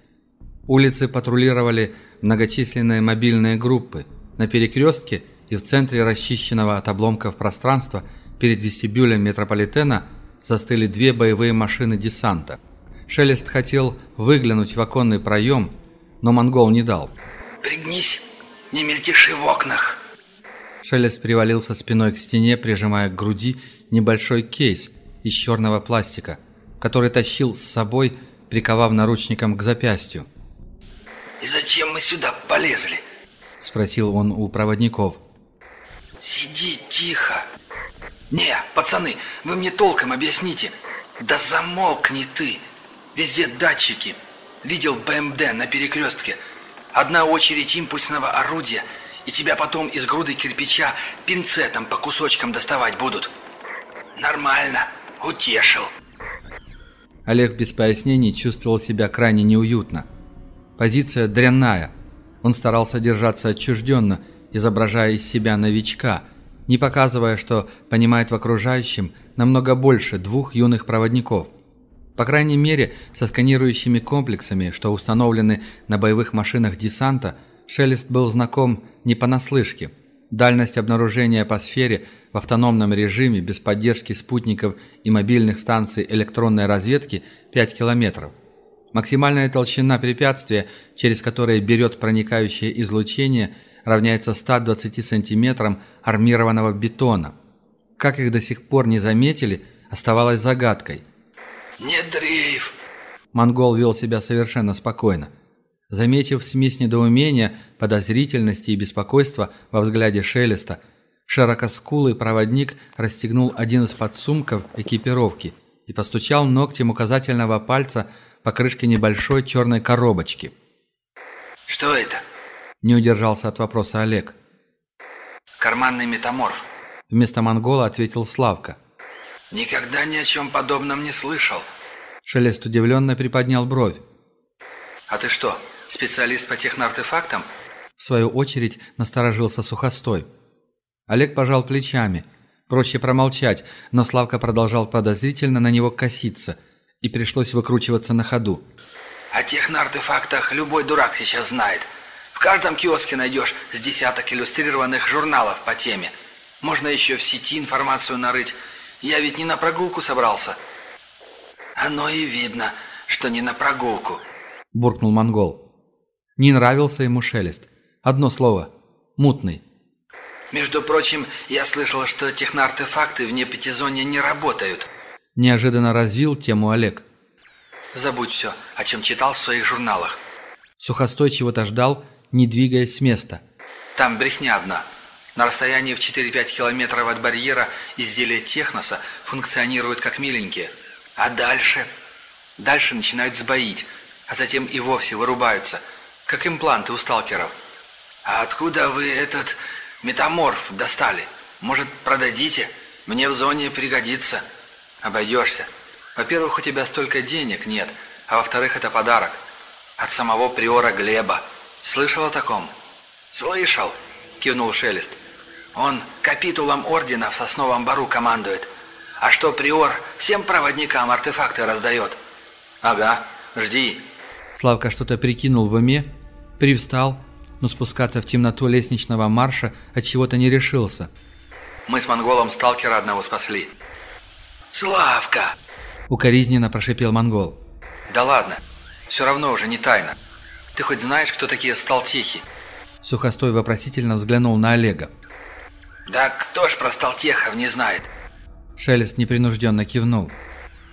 Улицы патрулировали многочисленные мобильные группы. На перекрестке и в центре расчищенного от обломков пространства перед вестибюлем метрополитена застыли две боевые машины десанта. Шелест хотел выглянуть в оконный проем, но монгол не дал. «Пригнись, не мельтеши в окнах!» Шелест привалился спиной к стене, прижимая к груди небольшой кейс из черного пластика, который тащил с собой, приковав наручником к запястью. И зачем мы сюда полезли?» Спросил он у проводников. «Сиди тихо!» «Не, пацаны, вы мне толком объясните!» «Да замолкни ты! Везде датчики! Видел БМД на перекрестке. Одна очередь импульсного орудия, и тебя потом из груды кирпича пинцетом по кусочкам доставать будут. Нормально, утешил!» Олег без пояснений чувствовал себя крайне неуютно. Позиция дрянная. Он старался держаться отчужденно, изображая из себя новичка, не показывая, что понимает в окружающем намного больше двух юных проводников. По крайней мере, со сканирующими комплексами, что установлены на боевых машинах десанта, Шелест был знаком не понаслышке. Дальность обнаружения по сфере в автономном режиме без поддержки спутников и мобильных станций электронной разведки 5 километров – Максимальная толщина препятствия, через которое берет проникающее излучение, равняется 120 сантиметрам армированного бетона. Как их до сих пор не заметили, оставалось загадкой. «Не дрейф!» Монгол вел себя совершенно спокойно. Заметив смесь недоумения, подозрительности и беспокойства во взгляде Шелеста, широкоскулый проводник расстегнул один из подсумков экипировки и постучал ногтем указательного пальца по крышке небольшой черной коробочки. «Что это?» – не удержался от вопроса Олег. «Карманный метаморф», – вместо монгола ответил Славка. «Никогда ни о чем подобном не слышал». Шелест удивленно приподнял бровь. «А ты что, специалист по техноартефактам?» В свою очередь насторожился сухостой. Олег пожал плечами. Проще промолчать, но Славка продолжал подозрительно на него коситься – и пришлось выкручиваться на ходу. О техноартефактах любой дурак сейчас знает. В каждом киоске найдешь с десяток иллюстрированных журналов по теме. Можно еще в сети информацию нарыть. Я ведь не на прогулку собрался. Оно и видно, что не на прогулку. буркнул монгол. Не нравился ему шелест. Одно слово. Мутный. Между прочим, я слышал, что техноартефакты вне пятизоне не работают. Неожиданно развил тему Олег. Забудь все, о чем читал в своих журналах. Сухостой чего-то ждал, не двигаясь с места. Там брехня одна. На расстоянии в 4-5 километров от барьера изделия техноса функционируют как миленькие. А дальше? Дальше начинают сбоить, а затем и вовсе вырубаются, как импланты у сталкеров. А откуда вы этот метаморф достали? Может, продадите? Мне в зоне пригодится. Обойдешься. Во-первых, у тебя столько денег нет, а во-вторых, это подарок. От самого приора Глеба. Слышал о таком? Слышал, кивнул Шелест. Он капитулом ордена в Сосновом Бару командует. А что приор всем проводникам артефакты раздает? Ага, жди. Славка что-то прикинул в уме, привстал, но спускаться в темноту лестничного марша от чего-то не решился. Мы с монголом сталкера одного спасли. Славка! Укоризненно прошипел монгол. Да ладно, все равно уже не тайна. Ты хоть знаешь, кто такие сталтехи? Сухостой вопросительно взглянул на Олега. Да кто ж про сталтехов не знает? Шелест непринужденно кивнул.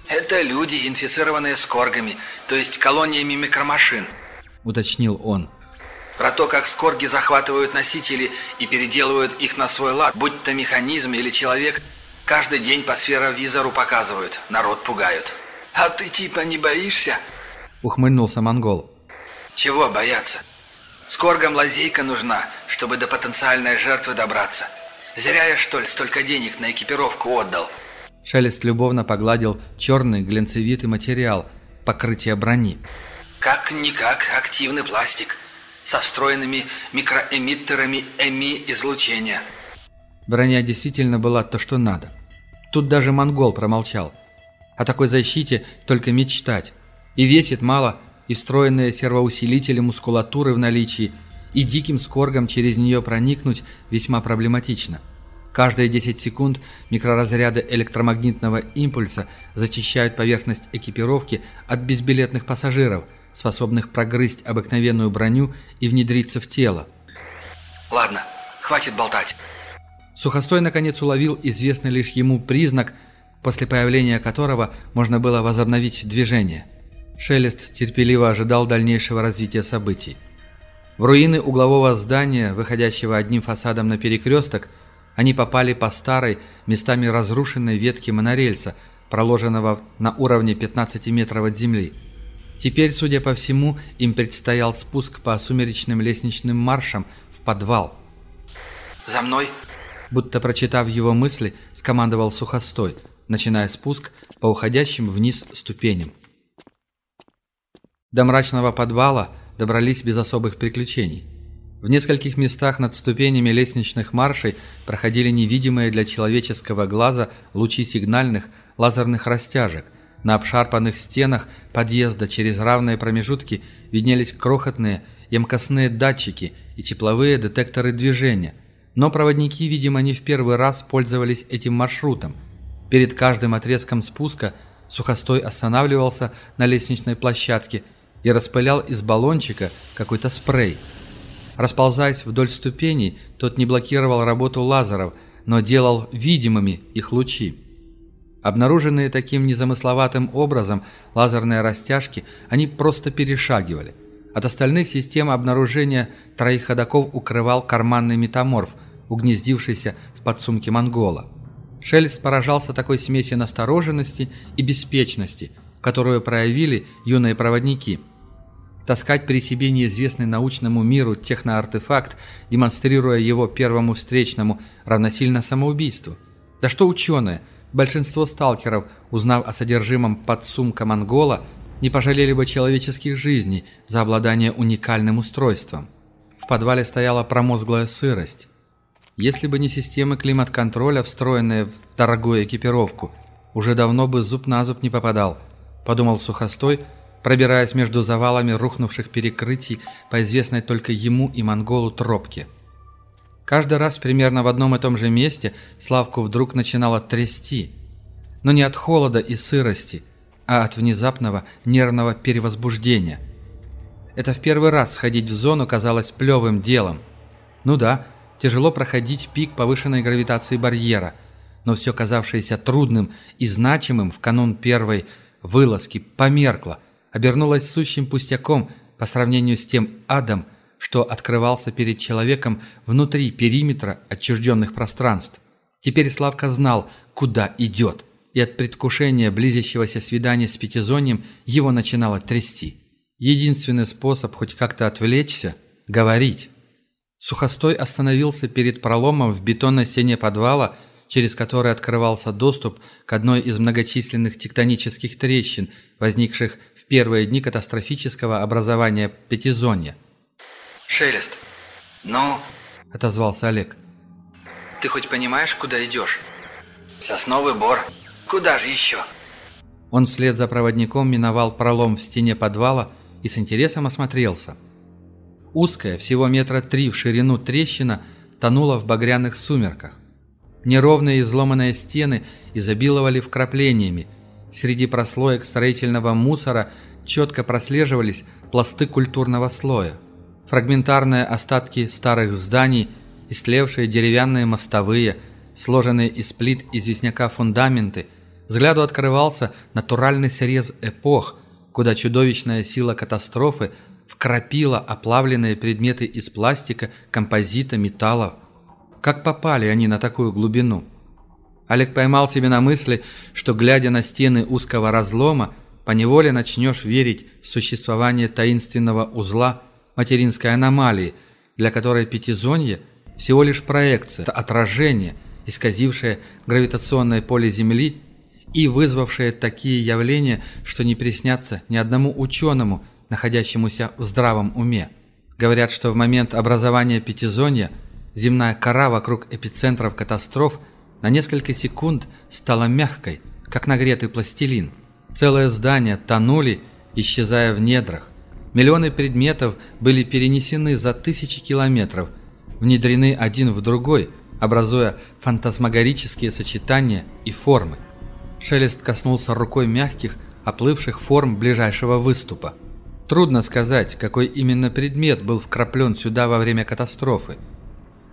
Это люди, инфицированные скоргами, то есть колониями микромашин, уточнил он. Про то, как скорги захватывают носители и переделывают их на свой лад, будь то механизм или человек, каждый день по сферовизору показывают, народ пугают. А ты типа не боишься? Ухмыльнулся монгол. Чего бояться? Скоргам лазейка нужна, чтобы до потенциальной жертвы добраться. Зря я, что ли, столько денег на экипировку отдал. Шелест любовно погладил черный глянцевитый материал, покрытие брони. Как-никак активный пластик со встроенными микроэмиттерами ЭМИ-излучения. Броня действительно была то, что надо. Тут даже монгол промолчал. О такой защите только мечтать. И весит мало, и встроенные сервоусилители мускулатуры в наличии, и диким скоргом через нее проникнуть весьма проблематично. Каждые 10 секунд микроразряды электромагнитного импульса зачищают поверхность экипировки от безбилетных пассажиров, способных прогрызть обыкновенную броню и внедриться в тело. «Ладно, хватит болтать». Сухостой наконец уловил известный лишь ему признак, после появления которого можно было возобновить движение. Шелест терпеливо ожидал дальнейшего развития событий. В руины углового здания, выходящего одним фасадом на перекресток, они попали по старой, местами разрушенной ветке монорельса, проложенного на уровне 15 метров от земли. Теперь, судя по всему, им предстоял спуск по сумеречным лестничным маршам в подвал. «За мной!» Будто прочитав его мысли, скомандовал Сухостой, начиная спуск по уходящим вниз ступеням. До мрачного подвала добрались без особых приключений. В нескольких местах над ступенями лестничных маршей проходили невидимые для человеческого глаза лучи сигнальных лазерных растяжек, на обшарпанных стенах подъезда через равные промежутки виднелись крохотные емкостные датчики и тепловые детекторы движения. Но проводники, видимо, не в первый раз пользовались этим маршрутом. Перед каждым отрезком спуска Сухостой останавливался на лестничной площадке и распылял из баллончика какой-то спрей. Расползаясь вдоль ступеней, тот не блокировал работу лазеров, но делал видимыми их лучи. Обнаруженные таким незамысловатым образом лазерные растяжки они просто перешагивали. От остальных систем обнаружения троих ходоков укрывал карманный метаморф, угнездившийся в подсумке монгола. Шелест поражался такой смеси настороженности и беспечности, которую проявили юные проводники. Таскать при себе неизвестный научному миру техноартефакт, демонстрируя его первому встречному, равносильно самоубийству. Да что ученые – Большинство сталкеров, узнав о содержимом подсумка монгола, не пожалели бы человеческих жизней за обладание уникальным устройством. В подвале стояла промозглая сырость. Если бы не системы климат-контроля, встроенные в дорогую экипировку, уже давно бы зуб на зуб не попадал, подумал Сухостой, пробираясь между завалами рухнувших перекрытий по известной только ему и монголу тропке. Каждый раз примерно в одном и том же месте Славку вдруг начинало трясти. Но не от холода и сырости, а от внезапного нервного перевозбуждения. Это в первый раз сходить в зону казалось плевым делом. Ну да, тяжело проходить пик повышенной гравитации барьера, но все казавшееся трудным и значимым в канун первой вылазки померкло, обернулось сущим пустяком по сравнению с тем адом, что открывался перед человеком внутри периметра отчужденных пространств. Теперь Славка знал, куда идет, и от предвкушения близящегося свидания с Пятизоньем его начинало трясти. Единственный способ хоть как-то отвлечься – говорить. Сухостой остановился перед проломом в бетонной стене подвала, через который открывался доступ к одной из многочисленных тектонических трещин, возникших в первые дни катастрофического образования Пятизонья. «Шелест, ну?» – отозвался Олег. «Ты хоть понимаешь, куда идешь?» «Сосновый бор. Куда же еще?» Он вслед за проводником миновал пролом в стене подвала и с интересом осмотрелся. Узкая, всего метра три в ширину трещина тонула в багряных сумерках. Неровные изломанные стены изобиловали вкраплениями. Среди прослоек строительного мусора четко прослеживались пласты культурного слоя. Фрагментарные остатки старых зданий, истлевшие деревянные мостовые, сложенные из плит известняка фундаменты, взгляду открывался натуральный срез эпох, куда чудовищная сила катастрофы вкрапила оплавленные предметы из пластика, композита, металла. Как попали они на такую глубину? Олег поймал себя на мысли, что, глядя на стены узкого разлома, поневоле начнешь верить в существование таинственного узла материнской аномалии, для которой пятизонье – всего лишь проекция, отражение, исказившее гравитационное поле Земли и вызвавшее такие явления, что не приснятся ни одному ученому – находящемуся в здравом уме. Говорят, что в момент образования пятизонья земная кора вокруг эпицентров катастроф на несколько секунд стала мягкой, как нагретый пластилин. Целые здания тонули, исчезая в недрах. Миллионы предметов были перенесены за тысячи километров, внедрены один в другой, образуя фантасмагорические сочетания и формы. Шелест коснулся рукой мягких, оплывших форм ближайшего выступа. Трудно сказать, какой именно предмет был вкраплен сюда во время катастрофы.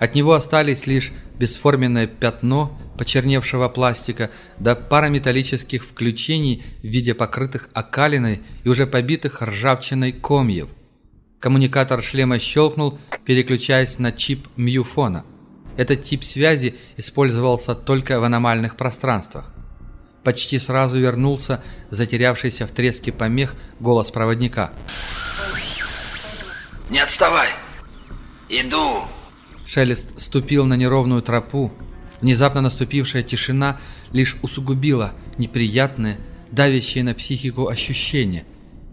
От него остались лишь бесформенное пятно почерневшего пластика да пара металлических включений в виде покрытых окалиной и уже побитых ржавчиной комьев. Коммуникатор шлема щелкнул, переключаясь на чип мьюфона. Этот тип связи использовался только в аномальных пространствах. Почти сразу вернулся затерявшийся в треске помех голос проводника. «Не отставай! Иду!» Шелест ступил на неровную тропу. Внезапно наступившая тишина лишь усугубила неприятное, давящее на психику ощущение.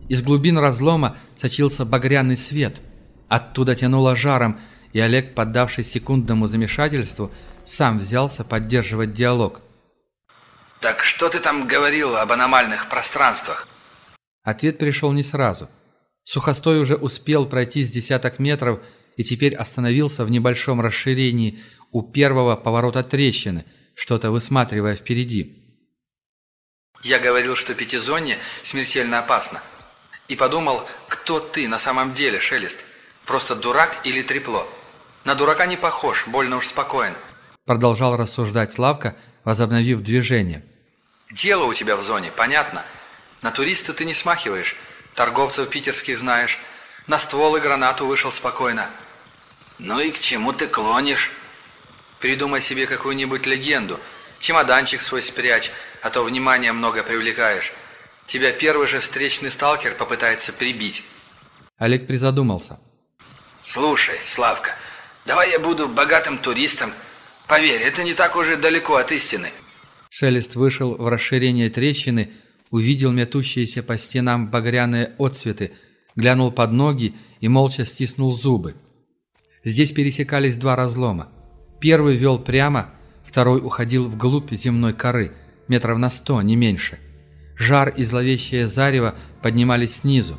Из глубин разлома сочился багряный свет. Оттуда тянуло жаром, и Олег, поддавшись секундному замешательству, сам взялся поддерживать диалог – «Так что ты там говорил об аномальных пространствах?» Ответ пришел не сразу. Сухостой уже успел пройти с десяток метров и теперь остановился в небольшом расширении у первого поворота трещины, что-то высматривая впереди. «Я говорил, что пятизонье смертельно опасно. И подумал, кто ты на самом деле, Шелест? Просто дурак или трепло? На дурака не похож, больно уж спокоен». Продолжал рассуждать Славка, возобновив движение. «Дело у тебя в зоне, понятно. На туриста ты не смахиваешь, торговцев питерских знаешь, на ствол и гранату вышел спокойно». «Ну и к чему ты клонишь?» «Придумай себе какую-нибудь легенду, чемоданчик свой спрячь, а то внимания много привлекаешь. Тебя первый же встречный сталкер попытается прибить». Олег призадумался. «Слушай, Славка, давай я буду богатым туристом. Поверь, это не так уже далеко от истины». Шелест вышел в расширение трещины, увидел метущиеся по стенам багряные отцветы, глянул под ноги и молча стиснул зубы. Здесь пересекались два разлома. Первый вел прямо, второй уходил вглубь земной коры, метров на сто, не меньше. Жар и зловещее зарево поднимались снизу.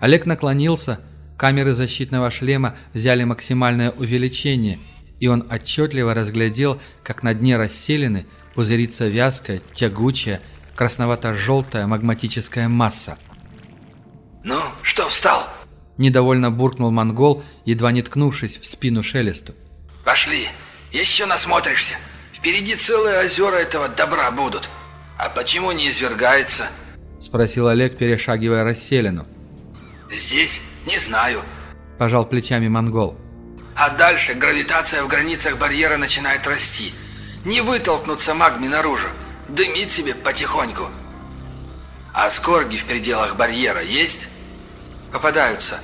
Олег наклонился, камеры защитного шлема взяли максимальное увеличение, и он отчетливо разглядел, как на дне расселены – пузырится вязкая, тягучая, красновато-желтая магматическая масса. «Ну, что встал?» Недовольно буркнул монгол, едва не ткнувшись в спину Шелесту. «Пошли, еще насмотришься. Впереди целые озера этого добра будут. А почему не извергается?» Спросил Олег, перешагивая расселину. «Здесь? Не знаю», – пожал плечами монгол. «А дальше гравитация в границах барьера начинает расти. Не вытолкнуться магме наружу. Дымит себе потихоньку. А скорги в пределах барьера есть?» «Попадаются».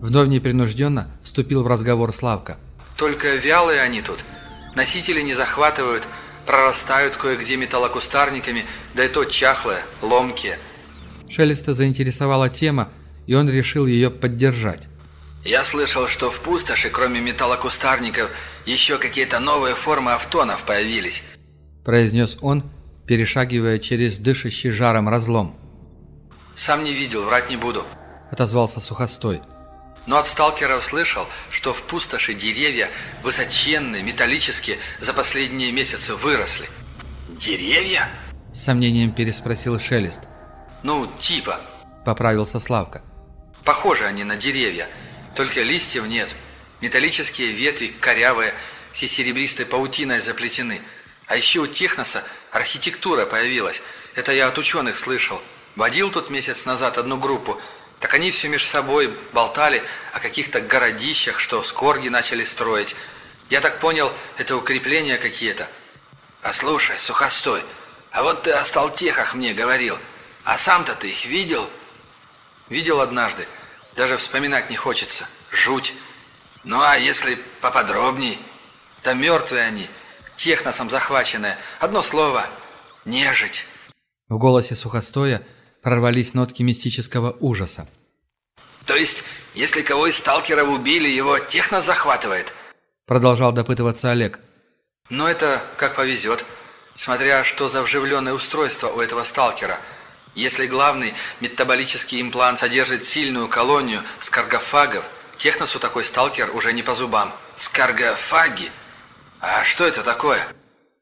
Вновь непринужденно вступил в разговор Славка. «Только вялые они тут. Носители не захватывают, прорастают кое-где металлокустарниками, да и то чахлые, ломкие». Шелеста заинтересовала тема, и он решил ее поддержать. «Я слышал, что в пустоши, кроме металлокустарников, еще какие-то новые формы автонов появились», произнес он, перешагивая через дышащий жаром разлом. «Сам не видел, врать не буду», отозвался Сухостой. «Но от сталкеров слышал, что в пустоши деревья высоченные, металлические, за последние месяцы выросли». «Деревья?» С сомнением переспросил Шелест. «Ну, типа», — поправился Славка. «Похожи они на деревья, только листьев нет. Металлические ветви, корявые, все серебристой паутиной заплетены. А еще у Техноса архитектура появилась. Это я от ученых слышал. Водил тут месяц назад одну группу. Так они все между собой болтали о каких-то городищах, что скорги начали строить. Я так понял, это укрепления какие-то. А слушай, сухостой, а вот ты о сталтехах мне говорил. А сам-то ты их видел? Видел однажды. Даже вспоминать не хочется. Жуть. Ну а если поподробней? Там мертвые они, техносом захваченные. Одно слово — нежить. В голосе сухостоя прорвались нотки мистического ужаса. «То есть, если кого из сталкеров убили, его техно захватывает?» Продолжал допытываться Олег. «Ну это как повезет, смотря что за вживленное устройство у этого сталкера – если главный метаболический имплант содержит сильную колонию скаргофагов, техносу такой сталкер уже не по зубам. Скаргофаги? А что это такое?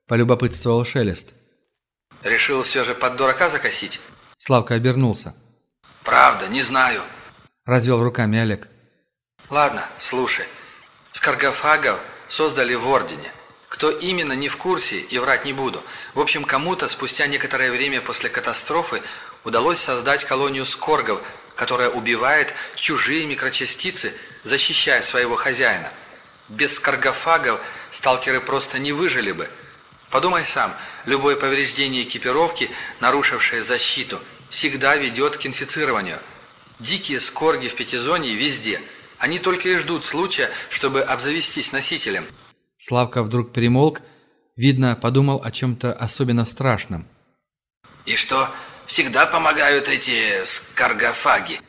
Полюбопытствовал Шелест. Решил все же под дурака закосить? Славка обернулся. Правда, не знаю. Развел руками Олег. Ладно, слушай. Скаргофагов создали в Ордене. Кто именно, не в курсе и врать не буду. В общем, кому-то спустя некоторое время после катастрофы удалось создать колонию скоргов, которая убивает чужие микрочастицы, защищая своего хозяина. Без скоргофагов сталкеры просто не выжили бы. Подумай сам, любое повреждение экипировки, нарушившее защиту, всегда ведет к инфицированию. Дикие скорги в пятизонии везде. Они только и ждут случая, чтобы обзавестись носителем – Славка вдруг перемолк, видно, подумал о чем-то особенно страшном. «И что, всегда помогают эти скаргофаги?»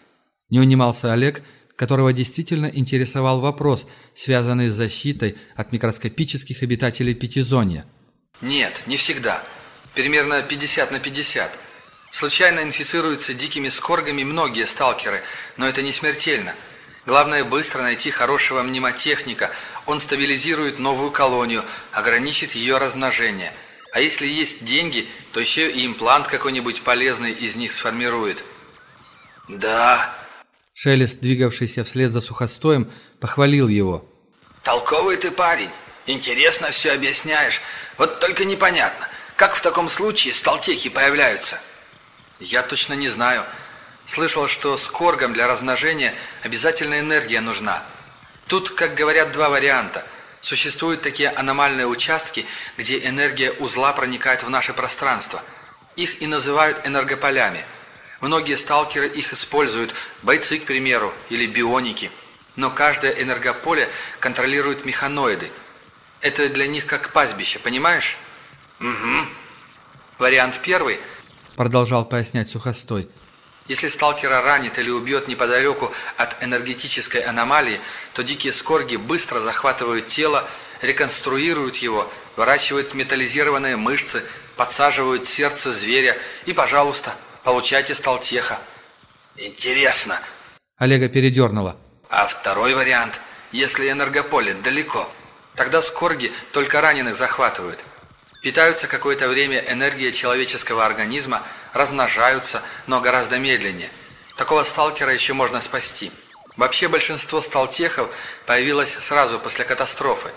Не унимался Олег, которого действительно интересовал вопрос, связанный с защитой от микроскопических обитателей Пятизонья. «Нет, не всегда. Примерно 50 на 50. Случайно инфицируются дикими скоргами многие сталкеры, но это не смертельно. Главное быстро найти хорошего мнемотехника, он стабилизирует новую колонию, ограничит ее размножение. А если есть деньги, то еще и имплант какой-нибудь полезный из них сформирует. Да. Шелест, двигавшийся вслед за сухостоем, похвалил его. Толковый ты парень. Интересно все объясняешь. Вот только непонятно, как в таком случае сталтехи появляются? Я точно не знаю. Слышал, что с коргом для размножения обязательно энергия нужна. Тут, как говорят, два варианта. Существуют такие аномальные участки, где энергия узла проникает в наше пространство. Их и называют энергополями. Многие сталкеры их используют, бойцы, к примеру, или бионики. Но каждое энергополе контролирует механоиды. Это для них как пастбище, понимаешь? Угу. Вариант первый, продолжал пояснять Сухостой – если сталкера ранит или убьет неподалеку от энергетической аномалии, то дикие скорги быстро захватывают тело, реконструируют его, выращивают металлизированные мышцы, подсаживают сердце зверя и, пожалуйста, получайте сталтеха. Интересно. Олега передернуло. А второй вариант, если энергополе далеко, тогда скорги только раненых захватывают. Питаются какое-то время энергией человеческого организма, размножаются, но гораздо медленнее. Такого сталкера еще можно спасти. Вообще большинство сталтехов появилось сразу после катастрофы.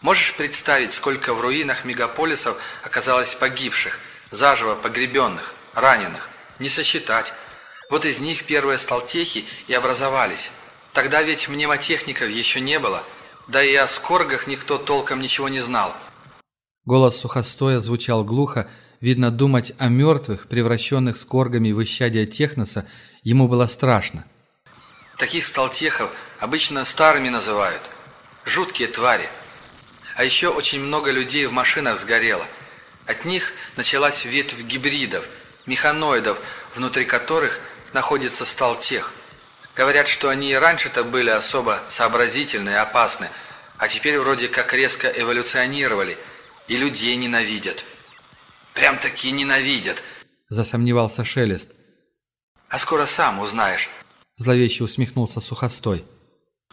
Можешь представить, сколько в руинах мегаполисов оказалось погибших, заживо погребенных, раненых? Не сосчитать. Вот из них первые сталтехи и образовались. Тогда ведь мнемотехников еще не было, да и о скоргах никто толком ничего не знал. Голос сухостоя звучал глухо, видно, думать о мертвых, превращенных скоргами в исчадие техноса, ему было страшно. Таких сталтехов обычно старыми называют. Жуткие твари. А еще очень много людей в машинах сгорело. От них началась ветвь гибридов, механоидов, внутри которых находится сталтех. Говорят, что они и раньше-то были особо сообразительны и опасны, а теперь вроде как резко эволюционировали и людей ненавидят. Прям таки ненавидят, засомневался Шелест. А скоро сам узнаешь. Зловеще усмехнулся Сухостой.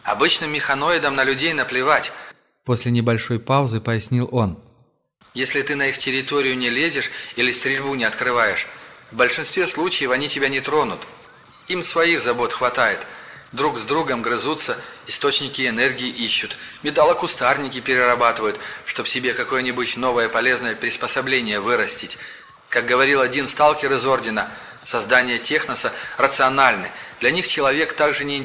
Обычным механоидам на людей наплевать. После небольшой паузы пояснил он. Если ты на их территорию не лезешь или стрельбу не открываешь, в большинстве случаев они тебя не тронут. Им своих забот хватает. Друг с другом грызутся, источники энергии ищут, металлокустарники перерабатывают, чтобы себе какое-нибудь новое полезное приспособление вырастить. Как говорил один сталкер из Ордена, создание техноса рациональны. Для них человек так же не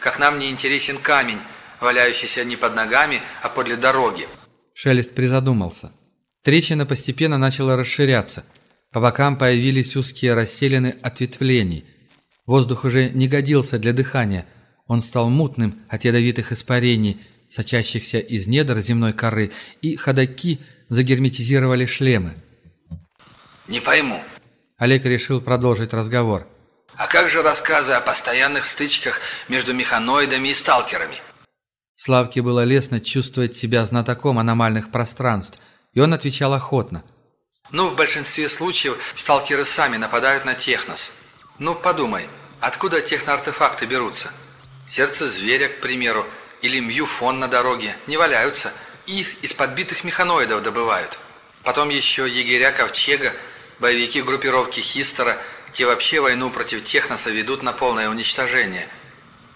как нам не интересен камень, валяющийся не под ногами, а подле дороги. Шелест призадумался. Трещина постепенно начала расширяться. По бокам появились узкие расселены ответвлений. Воздух уже не годился для дыхания. Он стал мутным от ядовитых испарений, сочащихся из недр земной коры, и ходаки загерметизировали шлемы. «Не пойму». Олег решил продолжить разговор. «А как же рассказы о постоянных стычках между механоидами и сталкерами?» Славке было лестно чувствовать себя знатоком аномальных пространств – и он отвечал охотно. «Ну, в большинстве случаев сталкеры сами нападают на технос. Ну, подумай, откуда техноартефакты берутся? Сердце зверя, к примеру, или мьюфон на дороге не валяются. Их из подбитых механоидов добывают. Потом еще егеря Ковчега, боевики группировки Хистера, те вообще войну против техноса ведут на полное уничтожение.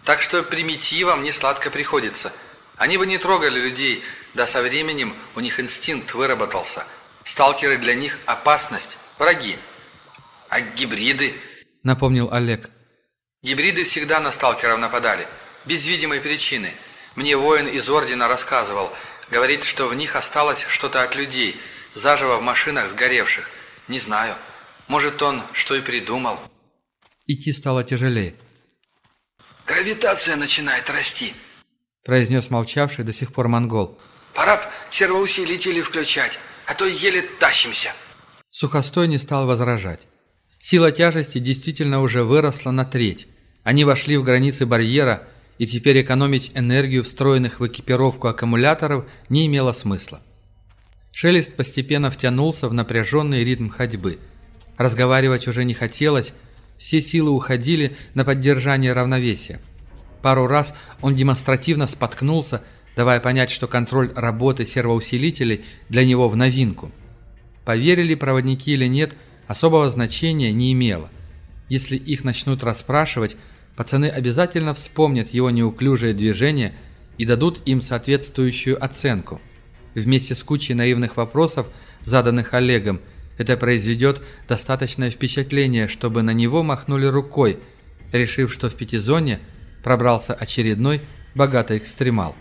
Так что примитивам не сладко приходится. Они бы не трогали людей, да со временем у них инстинкт выработался. Сталкеры для них опасность, враги. А гибриды? Напомнил Олег. Гибриды всегда на сталкеров нападали. Без видимой причины. Мне воин из Ордена рассказывал. Говорит, что в них осталось что-то от людей, заживо в машинах сгоревших. Не знаю. Может, он что и придумал. Идти стало тяжелее. «Гравитация начинает расти», — произнес молчавший до сих пор монгол. Пора б сервоусилители включать, а то еле тащимся». Сухостой не стал возражать. Сила тяжести действительно уже выросла на треть. Они вошли в границы барьера, и теперь экономить энергию встроенных в экипировку аккумуляторов не имело смысла. Шелест постепенно втянулся в напряженный ритм ходьбы. Разговаривать уже не хотелось, все силы уходили на поддержание равновесия. Пару раз он демонстративно споткнулся, давая понять, что контроль работы сервоусилителей для него в новинку. Поверили проводники или нет, особого значения не имело. Если их начнут расспрашивать, пацаны обязательно вспомнят его неуклюжее движение и дадут им соответствующую оценку. Вместе с кучей наивных вопросов, заданных Олегом, это произведет достаточное впечатление, чтобы на него махнули рукой, решив, что в пятизоне пробрался очередной богатый экстремал.